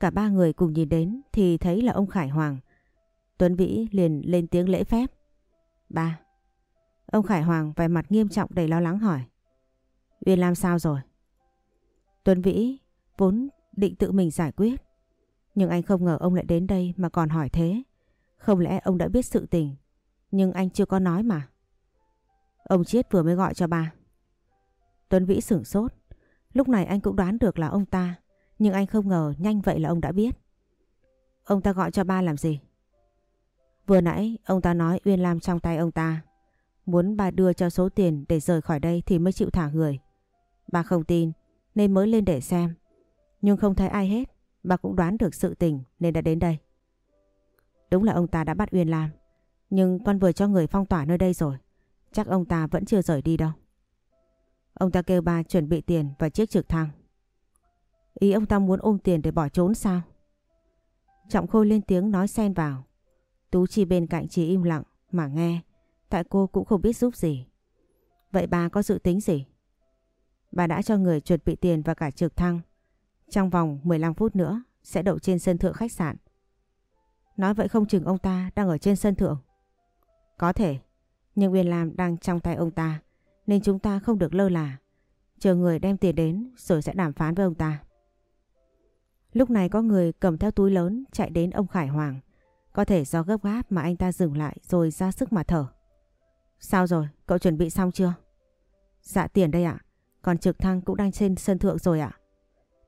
Cả ba người cùng nhìn đến thì thấy là ông Khải Hoàng. Tuấn Vĩ liền lên tiếng lễ phép. Ba. Ông Khải Hoàng vẻ mặt nghiêm trọng đầy lo lắng hỏi. Uyên Lam sao rồi? Tuấn Vĩ vốn định tự mình giải quyết. Nhưng anh không ngờ ông lại đến đây mà còn hỏi thế. Không lẽ ông đã biết sự tình, nhưng anh chưa có nói mà. Ông Chiết vừa mới gọi cho ba. Tuấn Vĩ sửng sốt. Lúc này anh cũng đoán được là ông ta, nhưng anh không ngờ nhanh vậy là ông đã biết. Ông ta gọi cho ba làm gì? Vừa nãy ông ta nói Uyên Lam trong tay ông ta. Muốn ba đưa cho số tiền để rời khỏi đây thì mới chịu thả người. Ba không tin nên mới lên để xem. Nhưng không thấy ai hết. Bà cũng đoán được sự tình nên đã đến đây. Đúng là ông ta đã bắt Uyên Lam. Nhưng con vừa cho người phong tỏa nơi đây rồi. Chắc ông ta vẫn chưa rời đi đâu. Ông ta kêu ba chuẩn bị tiền và chiếc trực thăng. Ý ông ta muốn ôm tiền để bỏ trốn sao? Trọng Khôi lên tiếng nói xen vào. Tú Chi bên cạnh chỉ im lặng mà nghe. Tại cô cũng không biết giúp gì. Vậy bà có dự tính gì? Bà đã cho người chuẩn bị tiền và cả trực thăng. Trong vòng 15 phút nữa sẽ đậu trên sân thượng khách sạn. Nói vậy không chừng ông ta đang ở trên sân thượng. Có thể, nhưng Uyên Lam đang trong tay ông ta nên chúng ta không được lơ là. Chờ người đem tiền đến rồi sẽ đàm phán với ông ta. Lúc này có người cầm theo túi lớn chạy đến ông Khải Hoàng. Có thể do gấp gáp mà anh ta dừng lại rồi ra sức mà thở. Sao rồi, cậu chuẩn bị xong chưa? Dạ tiền đây ạ, còn trực thăng cũng đang trên sân thượng rồi ạ.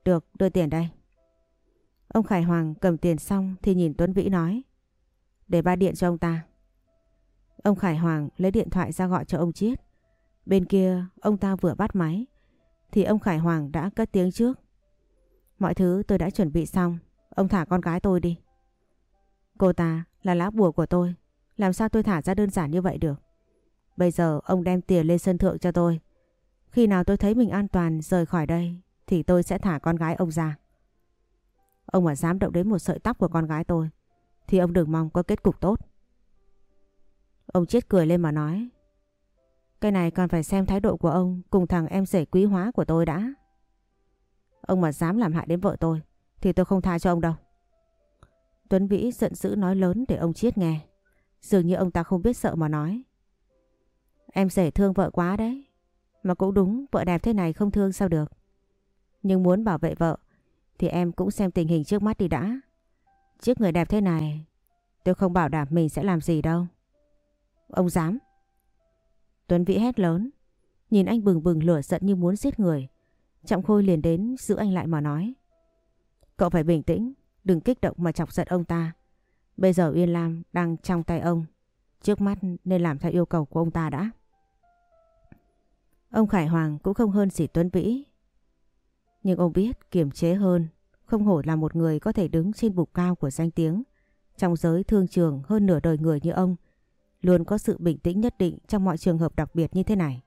Được, đưa tiền đây. Ông Khải Hoàng cầm tiền xong thì nhìn Tuấn Vĩ nói. Để ba điện cho ông ta. Ông Khải Hoàng lấy điện thoại ra gọi cho ông Chiết. Bên kia ông ta vừa bắt máy thì ông Khải Hoàng đã cất tiếng trước. Mọi thứ tôi đã chuẩn bị xong, ông thả con gái tôi đi. Cô ta là lá bùa của tôi, làm sao tôi thả ra đơn giản như vậy được. Bây giờ ông đem tiền lên sân thượng cho tôi. Khi nào tôi thấy mình an toàn rời khỏi đây thì tôi sẽ thả con gái ông ra. Ông mà dám động đến một sợi tóc của con gái tôi thì ông đừng mong có kết cục tốt. Ông chết cười lên mà nói cái này còn phải xem thái độ của ông cùng thằng em rể quý hóa của tôi đã. Ông mà dám làm hại đến vợ tôi thì tôi không tha cho ông đâu. Tuấn Vĩ giận dữ nói lớn để ông Chiết nghe. Dường như ông ta không biết sợ mà nói. Em rể thương vợ quá đấy. Mà cũng đúng, vợ đẹp thế này không thương sao được. Nhưng muốn bảo vệ vợ thì em cũng xem tình hình trước mắt đi đã. Trước người đẹp thế này tôi không bảo đảm mình sẽ làm gì đâu. Ông dám. Tuấn Vĩ hét lớn. Nhìn anh bừng bừng lửa giận như muốn giết người. Trọng Khôi liền đến giữ anh lại mà nói. Cậu phải bình tĩnh, đừng kích động mà chọc giận ông ta. Bây giờ Uyên Lam đang trong tay ông. Trước mắt nên làm theo yêu cầu của ông ta đã. Ông Khải Hoàng cũng không hơn gì Tuấn Vĩ. Nhưng ông biết kiềm chế hơn, không hổ là một người có thể đứng trên bục cao của danh tiếng. Trong giới thương trường hơn nửa đời người như ông, luôn có sự bình tĩnh nhất định trong mọi trường hợp đặc biệt như thế này.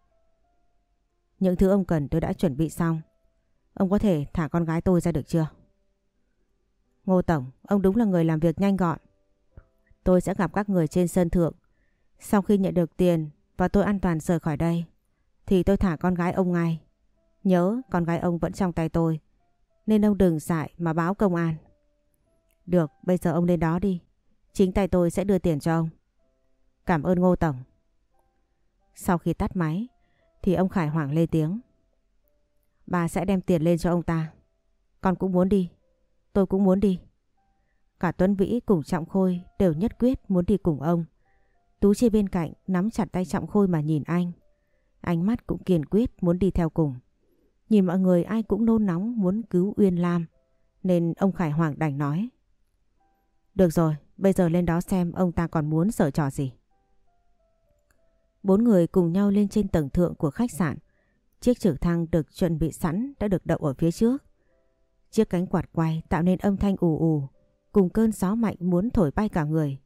Những thứ ông cần tôi đã chuẩn bị xong. Ông có thể thả con gái tôi ra được chưa? Ngô Tổng, ông đúng là người làm việc nhanh gọn. Tôi sẽ gặp các người trên sân thượng. Sau khi nhận được tiền và tôi an toàn rời khỏi đây, thì tôi thả con gái ông ngay. Nhớ con gái ông vẫn trong tay tôi, nên ông đừng dại mà báo công an. Được, bây giờ ông lên đó đi. Chính tay tôi sẽ đưa tiền cho ông. Cảm ơn Ngô Tổng. Sau khi tắt máy, thì ông Khải Hoàng lên tiếng. Bà sẽ đem tiền lên cho ông ta. Con cũng muốn đi. Tôi cũng muốn đi. Cả Tuấn Vĩ cùng Trọng Khôi đều nhất quyết muốn đi cùng ông. Tú Chi bên cạnh nắm chặt tay Trọng Khôi mà nhìn anh. Ánh mắt cũng kiên quyết muốn đi theo cùng. Nhìn mọi người ai cũng nôn nóng muốn cứu Uyên Lam. Nên ông Khải Hoàng đành nói. Được rồi, bây giờ lên đó xem ông ta còn muốn sở trò gì. Bốn người cùng nhau lên trên tầng thượng của khách sạn. Chiếc trực thăng được chuẩn bị sẵn đã được đậu ở phía trước. Chiếc cánh quạt quay tạo nên âm thanh ù ù, cùng cơn gió mạnh muốn thổi bay cả người.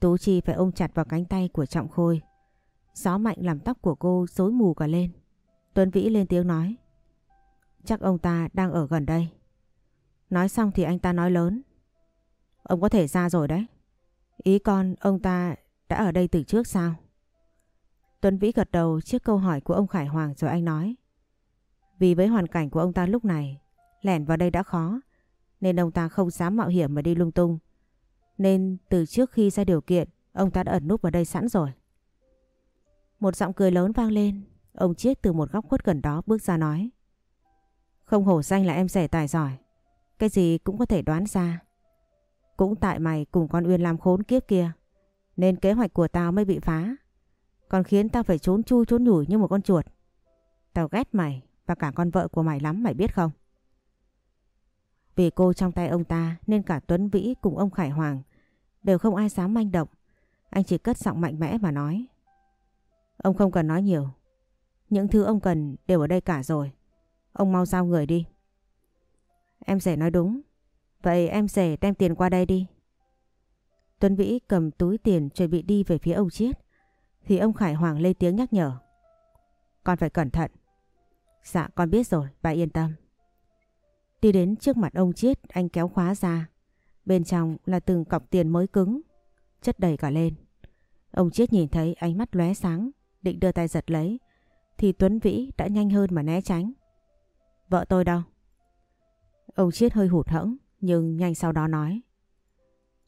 Tú Chi phải ôm chặt vào cánh tay của Trọng Khôi. Gió mạnh làm tóc của cô rối mù cả lên. Tuấn Vĩ lên tiếng nói. Chắc ông ta đang ở gần đây. Nói xong thì anh ta nói lớn. Ông có thể ra rồi đấy. Ý con ông ta đã ở đây từ trước sao? Tuấn Vĩ gật đầu trước câu hỏi của ông Khải Hoàng rồi anh nói. Vì với hoàn cảnh của ông ta lúc này, lẻn vào đây đã khó, nên ông ta không dám mạo hiểm mà đi lung tung. Nên từ trước khi ra điều kiện, ông ta đã ẩn núp vào đây sẵn rồi. Một giọng cười lớn vang lên, ông Chiết từ một góc khuất gần đó bước ra nói. Không hổ danh là em rẻ tài giỏi, cái gì cũng có thể đoán ra. Cũng tại mày cùng con Uyên làm khốn kiếp kia, nên kế hoạch của tao mới bị phá. Còn khiến tao phải trốn chui, trốn nhủi như một con chuột. Tao ghét mày và cả con vợ của mày lắm, mày biết không? Vì cô trong tay ông ta nên cả Tuấn Vĩ cùng ông Khải Hoàng đều không ai dám manh động. Anh chỉ cất giọng mạnh mẽ mà nói. Ông không cần nói nhiều. Những thứ ông cần đều ở đây cả rồi. Ông mau giao người đi. Em rể nói đúng. Vậy em rể đem tiền qua đây đi. Tuấn Vĩ cầm túi tiền chuẩn bị đi về phía ông Chiết. Thì ông Khải Hoàng lên tiếng nhắc nhở. Con phải cẩn thận. Dạ con biết rồi, bà yên tâm. Đi đến trước mặt ông Chiết, anh kéo khóa ra. Bên trong là từng cọc tiền mới cứng, chất đầy cả lên. Ông Chiết nhìn thấy ánh mắt lóe sáng, định đưa tay giật lấy. Thì Tuấn Vĩ đã nhanh hơn mà né tránh. Vợ tôi đâu? Ông Chiết hơi hụt hẫng, nhưng nhanh sau đó nói.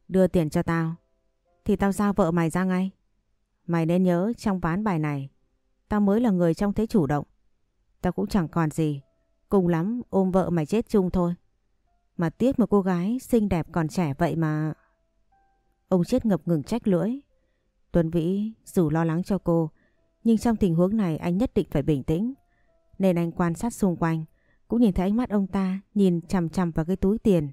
Đưa tiền cho tao, thì tao giao vợ mày ra ngay. Mày nên nhớ trong ván bài này, tao mới là người trong thế chủ động. Tao cũng chẳng còn gì, cùng lắm ôm vợ mày chết chung thôi. Mà tiếc một cô gái xinh đẹp còn trẻ vậy mà... Ông chết ngập ngừng trách lưỡi. Tuấn Vĩ dù lo lắng cho cô, nhưng trong tình huống này anh nhất định phải bình tĩnh. Nên anh quan sát xung quanh, cũng nhìn thấy ánh mắt ông ta nhìn chằm chằm vào cái túi tiền.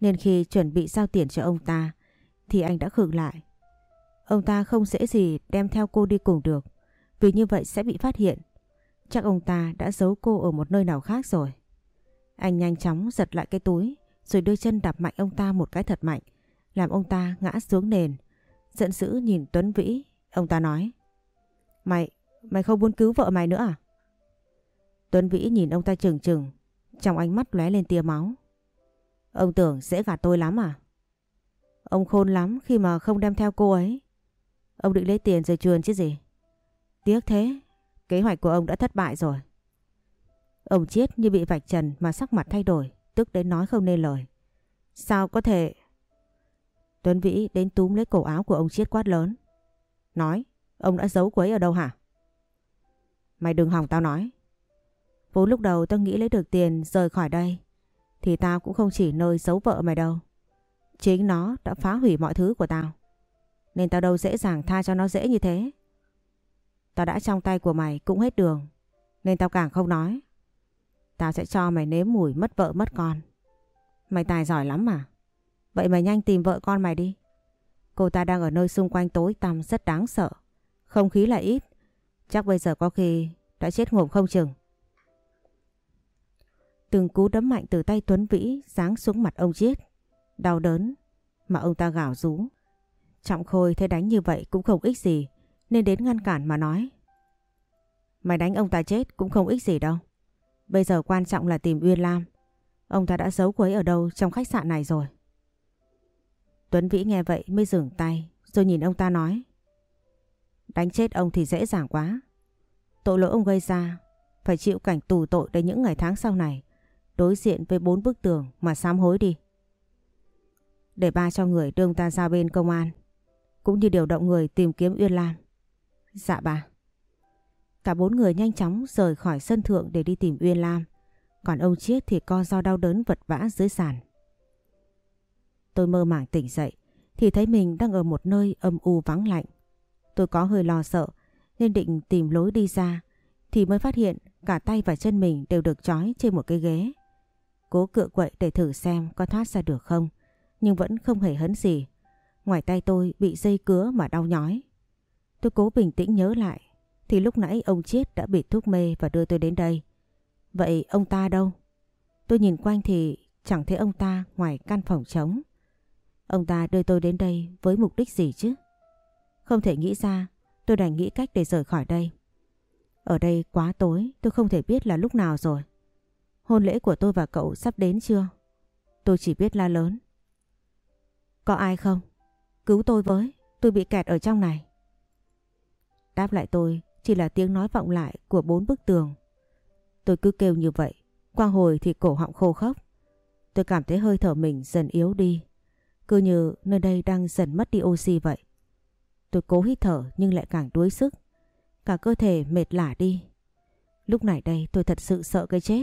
Nên khi chuẩn bị giao tiền cho ông ta, thì anh đã khựng lại. Ông ta không dễ gì đem theo cô đi cùng được, vì như vậy sẽ bị phát hiện. Chắc ông ta đã giấu cô ở một nơi nào khác rồi. Anh nhanh chóng giật lại cái túi, rồi đưa chân đạp mạnh ông ta một cái thật mạnh, làm ông ta ngã xuống nền. Giận dữ nhìn Tuấn Vĩ, ông ta nói. Mày, mày không muốn cứu vợ mày nữa à? Tuấn Vĩ nhìn ông ta chừng chừng, trong ánh mắt lóe lên tia máu. Ông tưởng dễ gạt tôi lắm à? Ông khôn lắm khi mà không đem theo cô ấy. Ông định lấy tiền rồi chuồn chứ gì? Tiếc thế, kế hoạch của ông đã thất bại rồi. Ông chết như bị vạch trần mà sắc mặt thay đổi, tức đến nói không nên lời. Sao có thể... Tuấn Vĩ đến túm lấy cổ áo của ông Chiết quát lớn. Nói, ông đã giấu cô ấy ở đâu hả? Mày đừng hỏng tao nói. Vốn lúc đầu tao nghĩ lấy được tiền rời khỏi đây. Thì tao cũng không chỉ nơi giấu vợ mày đâu. Chính nó đã phá hủy mọi thứ của tao. Nên tao đâu dễ dàng tha cho nó dễ như thế. Tao đã trong tay của mày cũng hết đường. Nên tao càng không nói. Tao sẽ cho mày nếm mùi mất vợ mất con. Mày tài giỏi lắm mà. Vậy mày nhanh tìm vợ con mày đi. Cô ta đang ở nơi xung quanh tối tăm, rất đáng sợ. Không khí lại ít. Chắc bây giờ có khi đã chết ngộm không chừng. Từng cú đấm mạnh từ tay Tuấn Vĩ giáng xuống mặt ông Chiết. Đau đớn mà ông ta gào rú. Trọng Khôi thấy đánh như vậy cũng không ích gì, nên đến ngăn cản mà nói. Mày đánh ông ta chết cũng không ích gì đâu. Bây giờ quan trọng là tìm Uyên Lam. Ông ta đã giấu cô ấy ở đâu trong khách sạn này rồi. Tuấn Vĩ nghe vậy mới dừng tay, rồi nhìn ông ta nói. Đánh chết ông thì dễ dàng quá. Tội lỗi ông gây ra, phải chịu cảnh tù tội đến những ngày tháng sau này. Đối diện với bốn bức tường mà sám hối đi. Để ba cho người đưa ông ta ra bên công an. Cũng như điều động người tìm kiếm Uyên Lam. Dạ bà. Cả bốn người nhanh chóng rời khỏi sân thượng để đi tìm Uyên Lam. Còn ông Chiết thì co do đau đớn vật vã dưới sàn. Tôi mơ màng tỉnh dậy, thì thấy mình đang ở một nơi âm u vắng lạnh. Tôi có hơi lo sợ, nên định tìm lối đi ra, thì mới phát hiện cả tay và chân mình đều được trói trên một cái ghế. Cố cựa quậy để thử xem có thoát ra được không, nhưng vẫn không hề hấn gì. Ngoài tay tôi bị dây cứa mà đau nhói. Tôi cố bình tĩnh nhớ lại thì lúc nãy ông Chiết đã bị thuốc mê và đưa tôi đến đây. Vậy ông ta đâu? Tôi nhìn quanh thì chẳng thấy ông ta ngoài căn phòng trống. Ông ta đưa tôi đến đây với mục đích gì chứ? Không thể nghĩ ra, tôi đành nghĩ cách để rời khỏi đây. Ở đây quá tối, tôi không thể biết là lúc nào rồi. Hôn lễ của tôi và cậu sắp đến chưa? Tôi chỉ biết la lớn. Có ai không? Cứu tôi với, tôi bị kẹt ở trong này. Đáp lại tôi chỉ là tiếng nói vọng lại của bốn bức tường. Tôi cứ kêu như vậy, qua hồi thì cổ họng khô khốc. Tôi cảm thấy hơi thở mình dần yếu đi, cứ như nơi đây đang dần mất đi oxy vậy. Tôi cố hít thở nhưng lại càng đuối sức. Cả cơ thể mệt lả đi. Lúc này đây tôi thật sự sợ cái chết.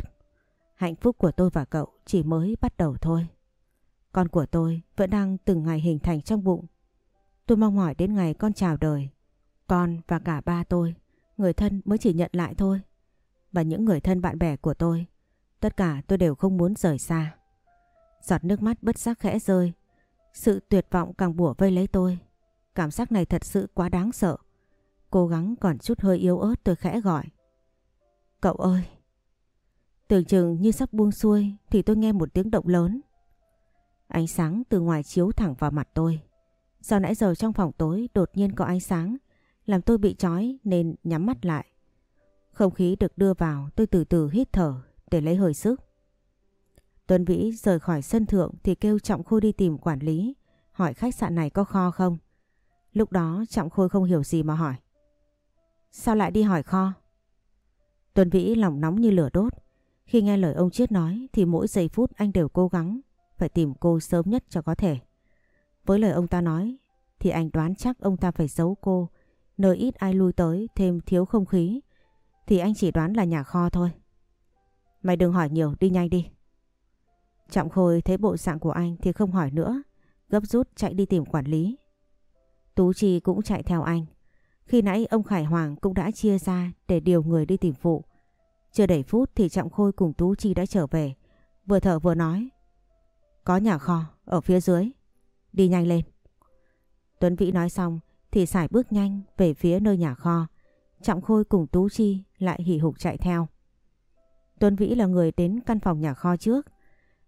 Hạnh phúc của tôi và cậu chỉ mới bắt đầu thôi. Con của tôi vẫn đang từng ngày hình thành trong bụng. Tôi mong mỏi đến ngày con chào đời. Con và cả ba tôi, người thân mới chỉ nhận lại thôi. Và những người thân bạn bè của tôi, tất cả tôi đều không muốn rời xa. Giọt nước mắt bất giác khẽ rơi. Sự tuyệt vọng càng bủa vây lấy tôi. Cảm giác này thật sự quá đáng sợ. Cố gắng còn chút hơi yếu ớt tôi khẽ gọi. Cậu ơi! Tưởng chừng như sắp buông xuôi thì tôi nghe một tiếng động lớn. Ánh sáng từ ngoài chiếu thẳng vào mặt tôi. Sau nãy giờ trong phòng tối đột nhiên có ánh sáng làm tôi bị trói nên nhắm mắt lại. Không khí được đưa vào, tôi từ từ hít thở để lấy hơi sức. Tuấn Vĩ rời khỏi sân thượng thì kêu Trọng Khôi đi tìm quản lý, hỏi khách sạn này có kho không. Lúc đó Trọng Khôi không hiểu gì mà hỏi. Sao lại đi hỏi kho? Tuấn Vĩ lòng nóng như lửa đốt. Khi nghe lời ông Chiết nói thì mỗi giây phút anh đều cố gắng phải tìm cô sớm nhất cho có thể. Với lời ông ta nói thì anh đoán chắc ông ta phải giấu cô nơi ít ai lui tới thêm thiếu không khí thì anh chỉ đoán là nhà kho thôi. Mày đừng hỏi nhiều, đi nhanh đi. Trọng Khôi thấy bộ dạng của anh thì không hỏi nữa, gấp rút chạy đi tìm quản lý. Tú Chi cũng chạy theo anh. Khi nãy ông Khải Hoàng cũng đã chia ra để điều người đi tìm phụ. Chưa đầy phút thì Trọng Khôi cùng Tú Chi đã trở về. Vừa thở vừa nói. Có nhà kho ở phía dưới. Đi nhanh lên. Tuấn Vĩ nói xong thì xài bước nhanh về phía nơi nhà kho. Trọng Khôi cùng Tú Chi lại hỉ hục chạy theo. Tuấn Vĩ là người đến căn phòng nhà kho trước.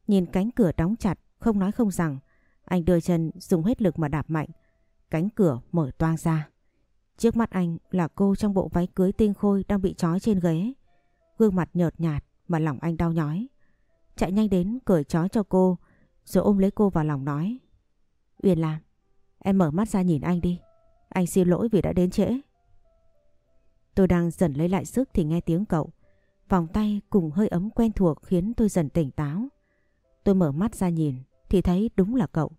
Nhìn cánh cửa đóng chặt, không nói không rằng. Anh đưa chân dùng hết lực mà đạp mạnh. Cánh cửa mở toang ra. Trước mắt anh là cô trong bộ váy cưới tinh khôi đang bị trói trên ghế. Gương mặt nhợt nhạt mà lòng anh đau nhói. Chạy nhanh đến cởi trói cho cô rồi ôm lấy cô vào lòng nói. Uyên Lam, em mở mắt ra nhìn anh đi. Anh xin lỗi vì đã đến trễ. Tôi đang dần lấy lại sức thì nghe tiếng cậu. Vòng tay cùng hơi ấm quen thuộc khiến tôi dần tỉnh táo. Tôi mở mắt ra nhìn thì thấy đúng là cậu.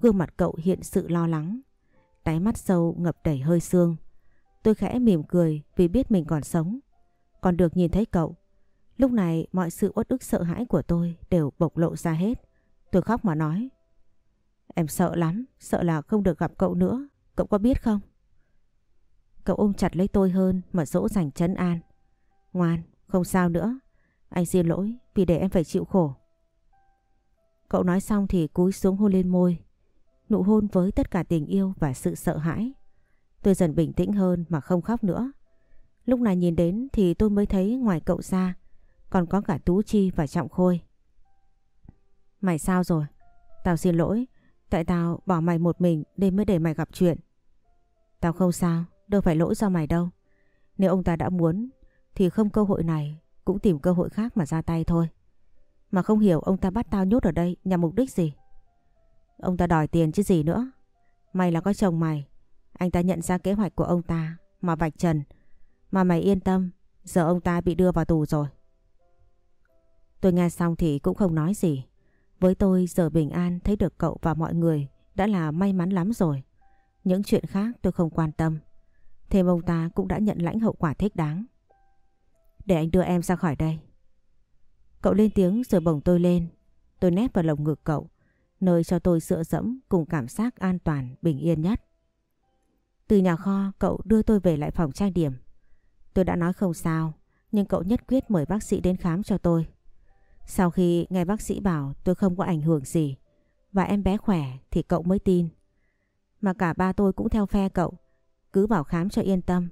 Gương mặt cậu hiện sự lo lắng. Đáy mắt sâu ngập đầy hơi sương. Tôi khẽ mỉm cười vì biết mình còn sống. Còn được nhìn thấy cậu. Lúc này mọi sự uất ức sợ hãi của tôi đều bộc lộ ra hết. Tôi khóc mà nói. Em sợ lắm, sợ là không được gặp cậu nữa. Cậu có biết không? Cậu ôm chặt lấy tôi hơn mà dỗ dành chân an. Ngoan, không sao nữa. Anh xin lỗi vì để em phải chịu khổ. Cậu nói xong thì cúi xuống hôn lên môi. Nụ hôn với tất cả tình yêu và sự sợ hãi. Tôi dần bình tĩnh hơn mà không khóc nữa. Lúc này nhìn đến thì tôi mới thấy ngoài cậu ra còn có cả Tú Chi và Trọng Khôi. Mày sao rồi? Tao xin lỗi. Tại tao bỏ mày một mình nên mới để mày gặp chuyện. Tao không sao. Đâu phải lỗi do mày đâu. Nếu ông ta đã muốn thì không cơ hội này cũng tìm cơ hội khác mà ra tay thôi. Mà không hiểu ông ta bắt tao nhốt ở đây nhằm mục đích gì. Ông ta đòi tiền chứ gì nữa. Mày là có chồng mày. Anh ta nhận ra kế hoạch của ông ta mà vạch trần. Mà mày yên tâm, giờ ông ta bị đưa vào tù rồi. Tôi nghe xong thì cũng không nói gì. Với tôi giờ bình an thấy được cậu và mọi người đã là may mắn lắm rồi. Những chuyện khác tôi không quan tâm. Thêm ông ta cũng đã nhận lãnh hậu quả thích đáng. Để anh đưa em ra khỏi đây. Cậu lên tiếng rồi bồng tôi lên. Tôi nép vào lồng ngực cậu, nơi cho tôi dựa dẫm cùng cảm giác an toàn, bình yên nhất. Từ nhà kho, cậu đưa tôi về lại phòng trang điểm. Tôi đã nói không sao, nhưng cậu nhất quyết mời bác sĩ đến khám cho tôi. Sau khi nghe bác sĩ bảo tôi không có ảnh hưởng gì và em bé khỏe thì cậu mới tin. Mà cả ba tôi cũng theo phe cậu, cứ bảo khám cho yên tâm.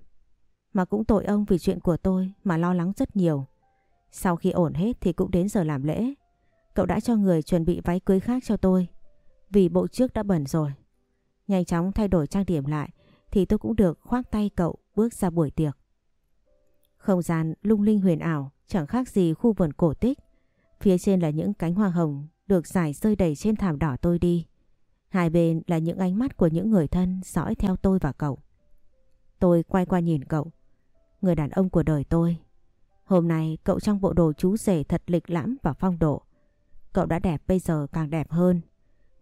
Mà cũng tội ông vì chuyện của tôi mà lo lắng rất nhiều. Sau khi ổn hết thì cũng đến giờ làm lễ. Cậu đã cho người chuẩn bị váy cưới khác cho tôi. Vì bộ trước đã bẩn rồi. Nhanh chóng thay đổi trang điểm lại thì tôi cũng được khoác tay cậu bước ra buổi tiệc. Không gian lung linh huyền ảo chẳng khác gì khu vườn cổ tích. Phía trên là những cánh hoa hồng được giải rơi đầy trên thảm đỏ tôi đi. Hai bên là những ánh mắt của những người thân dõi theo tôi và cậu. Tôi quay qua nhìn cậu, người đàn ông của đời tôi. Hôm nay cậu trong bộ đồ chú rể thật lịch lãm và phong độ. Cậu đã đẹp bây giờ càng đẹp hơn.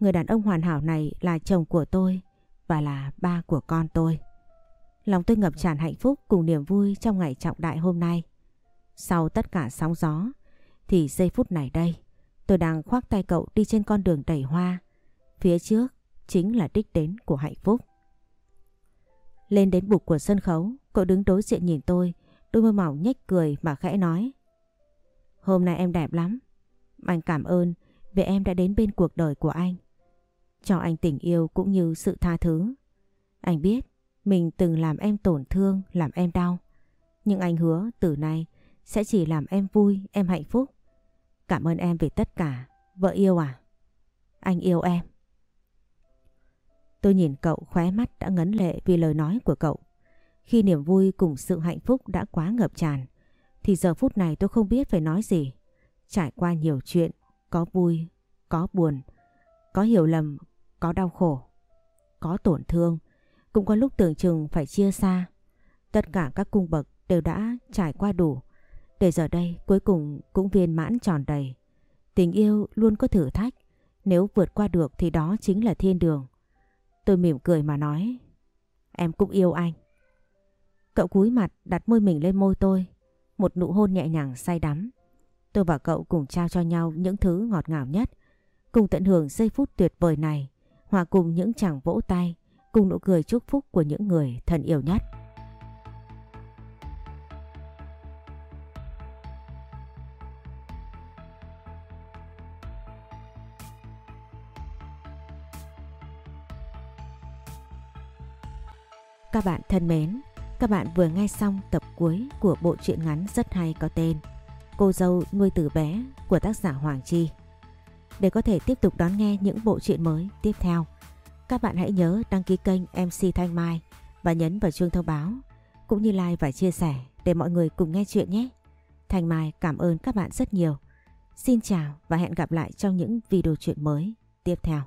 Người đàn ông hoàn hảo này là chồng của tôi và là ba của con tôi. Lòng tôi ngập tràn hạnh phúc cùng niềm vui trong ngày trọng đại hôm nay. Sau tất cả sóng gió, thì giây phút này đây, tôi đang khoác tay cậu đi trên con đường đầy hoa. Phía trước chính là đích đến của hạnh phúc. Lên đến bục của sân khấu, cậu đứng đối diện nhìn tôi, đôi môi mỏng nhếch cười mà khẽ nói. Hôm nay em đẹp lắm. Anh cảm ơn vì em đã đến bên cuộc đời của anh. Cho anh tình yêu cũng như sự tha thứ. Anh biết mình từng làm em tổn thương, làm em đau. Nhưng anh hứa từ nay sẽ chỉ làm em vui, em hạnh phúc. Cảm ơn em vì tất cả. Vợ yêu à? Anh yêu em. Tôi nhìn cậu khóe mắt đã ngấn lệ vì lời nói của cậu. Khi niềm vui cùng sự hạnh phúc đã quá ngập tràn, thì giờ phút này tôi không biết phải nói gì. Trải qua nhiều chuyện, có vui, có buồn, có hiểu lầm, có đau khổ, có tổn thương, cũng có lúc tưởng chừng phải chia xa. Tất cả các cung bậc đều đã trải qua đủ, để giờ đây cuối cùng cũng viên mãn tròn đầy. Tình yêu luôn có thử thách, nếu vượt qua được thì đó chính là thiên đường. Tôi mỉm cười mà nói, em cũng yêu anh. Cậu cúi mặt đặt môi mình lên môi tôi, một nụ hôn nhẹ nhàng say đắm. Tôi và cậu cùng trao cho nhau những thứ ngọt ngào nhất, cùng tận hưởng giây phút tuyệt vời này, hòa cùng những chàng vỗ tay, cùng nụ cười chúc phúc của những người thân yêu nhất. Các bạn thân mến, các bạn vừa nghe xong tập cuối của bộ truyện ngắn rất hay có tên Cô dâu nuôi từ bé của tác giả Hoàng Chi. Để có thể tiếp tục đón nghe những bộ truyện mới tiếp theo, các bạn hãy nhớ đăng ký kênh MC Thanh Mai và nhấn vào chuông thông báo cũng như like và chia sẻ để mọi người cùng nghe chuyện nhé. Thanh Mai cảm ơn các bạn rất nhiều. Xin chào và hẹn gặp lại trong những video truyện mới tiếp theo.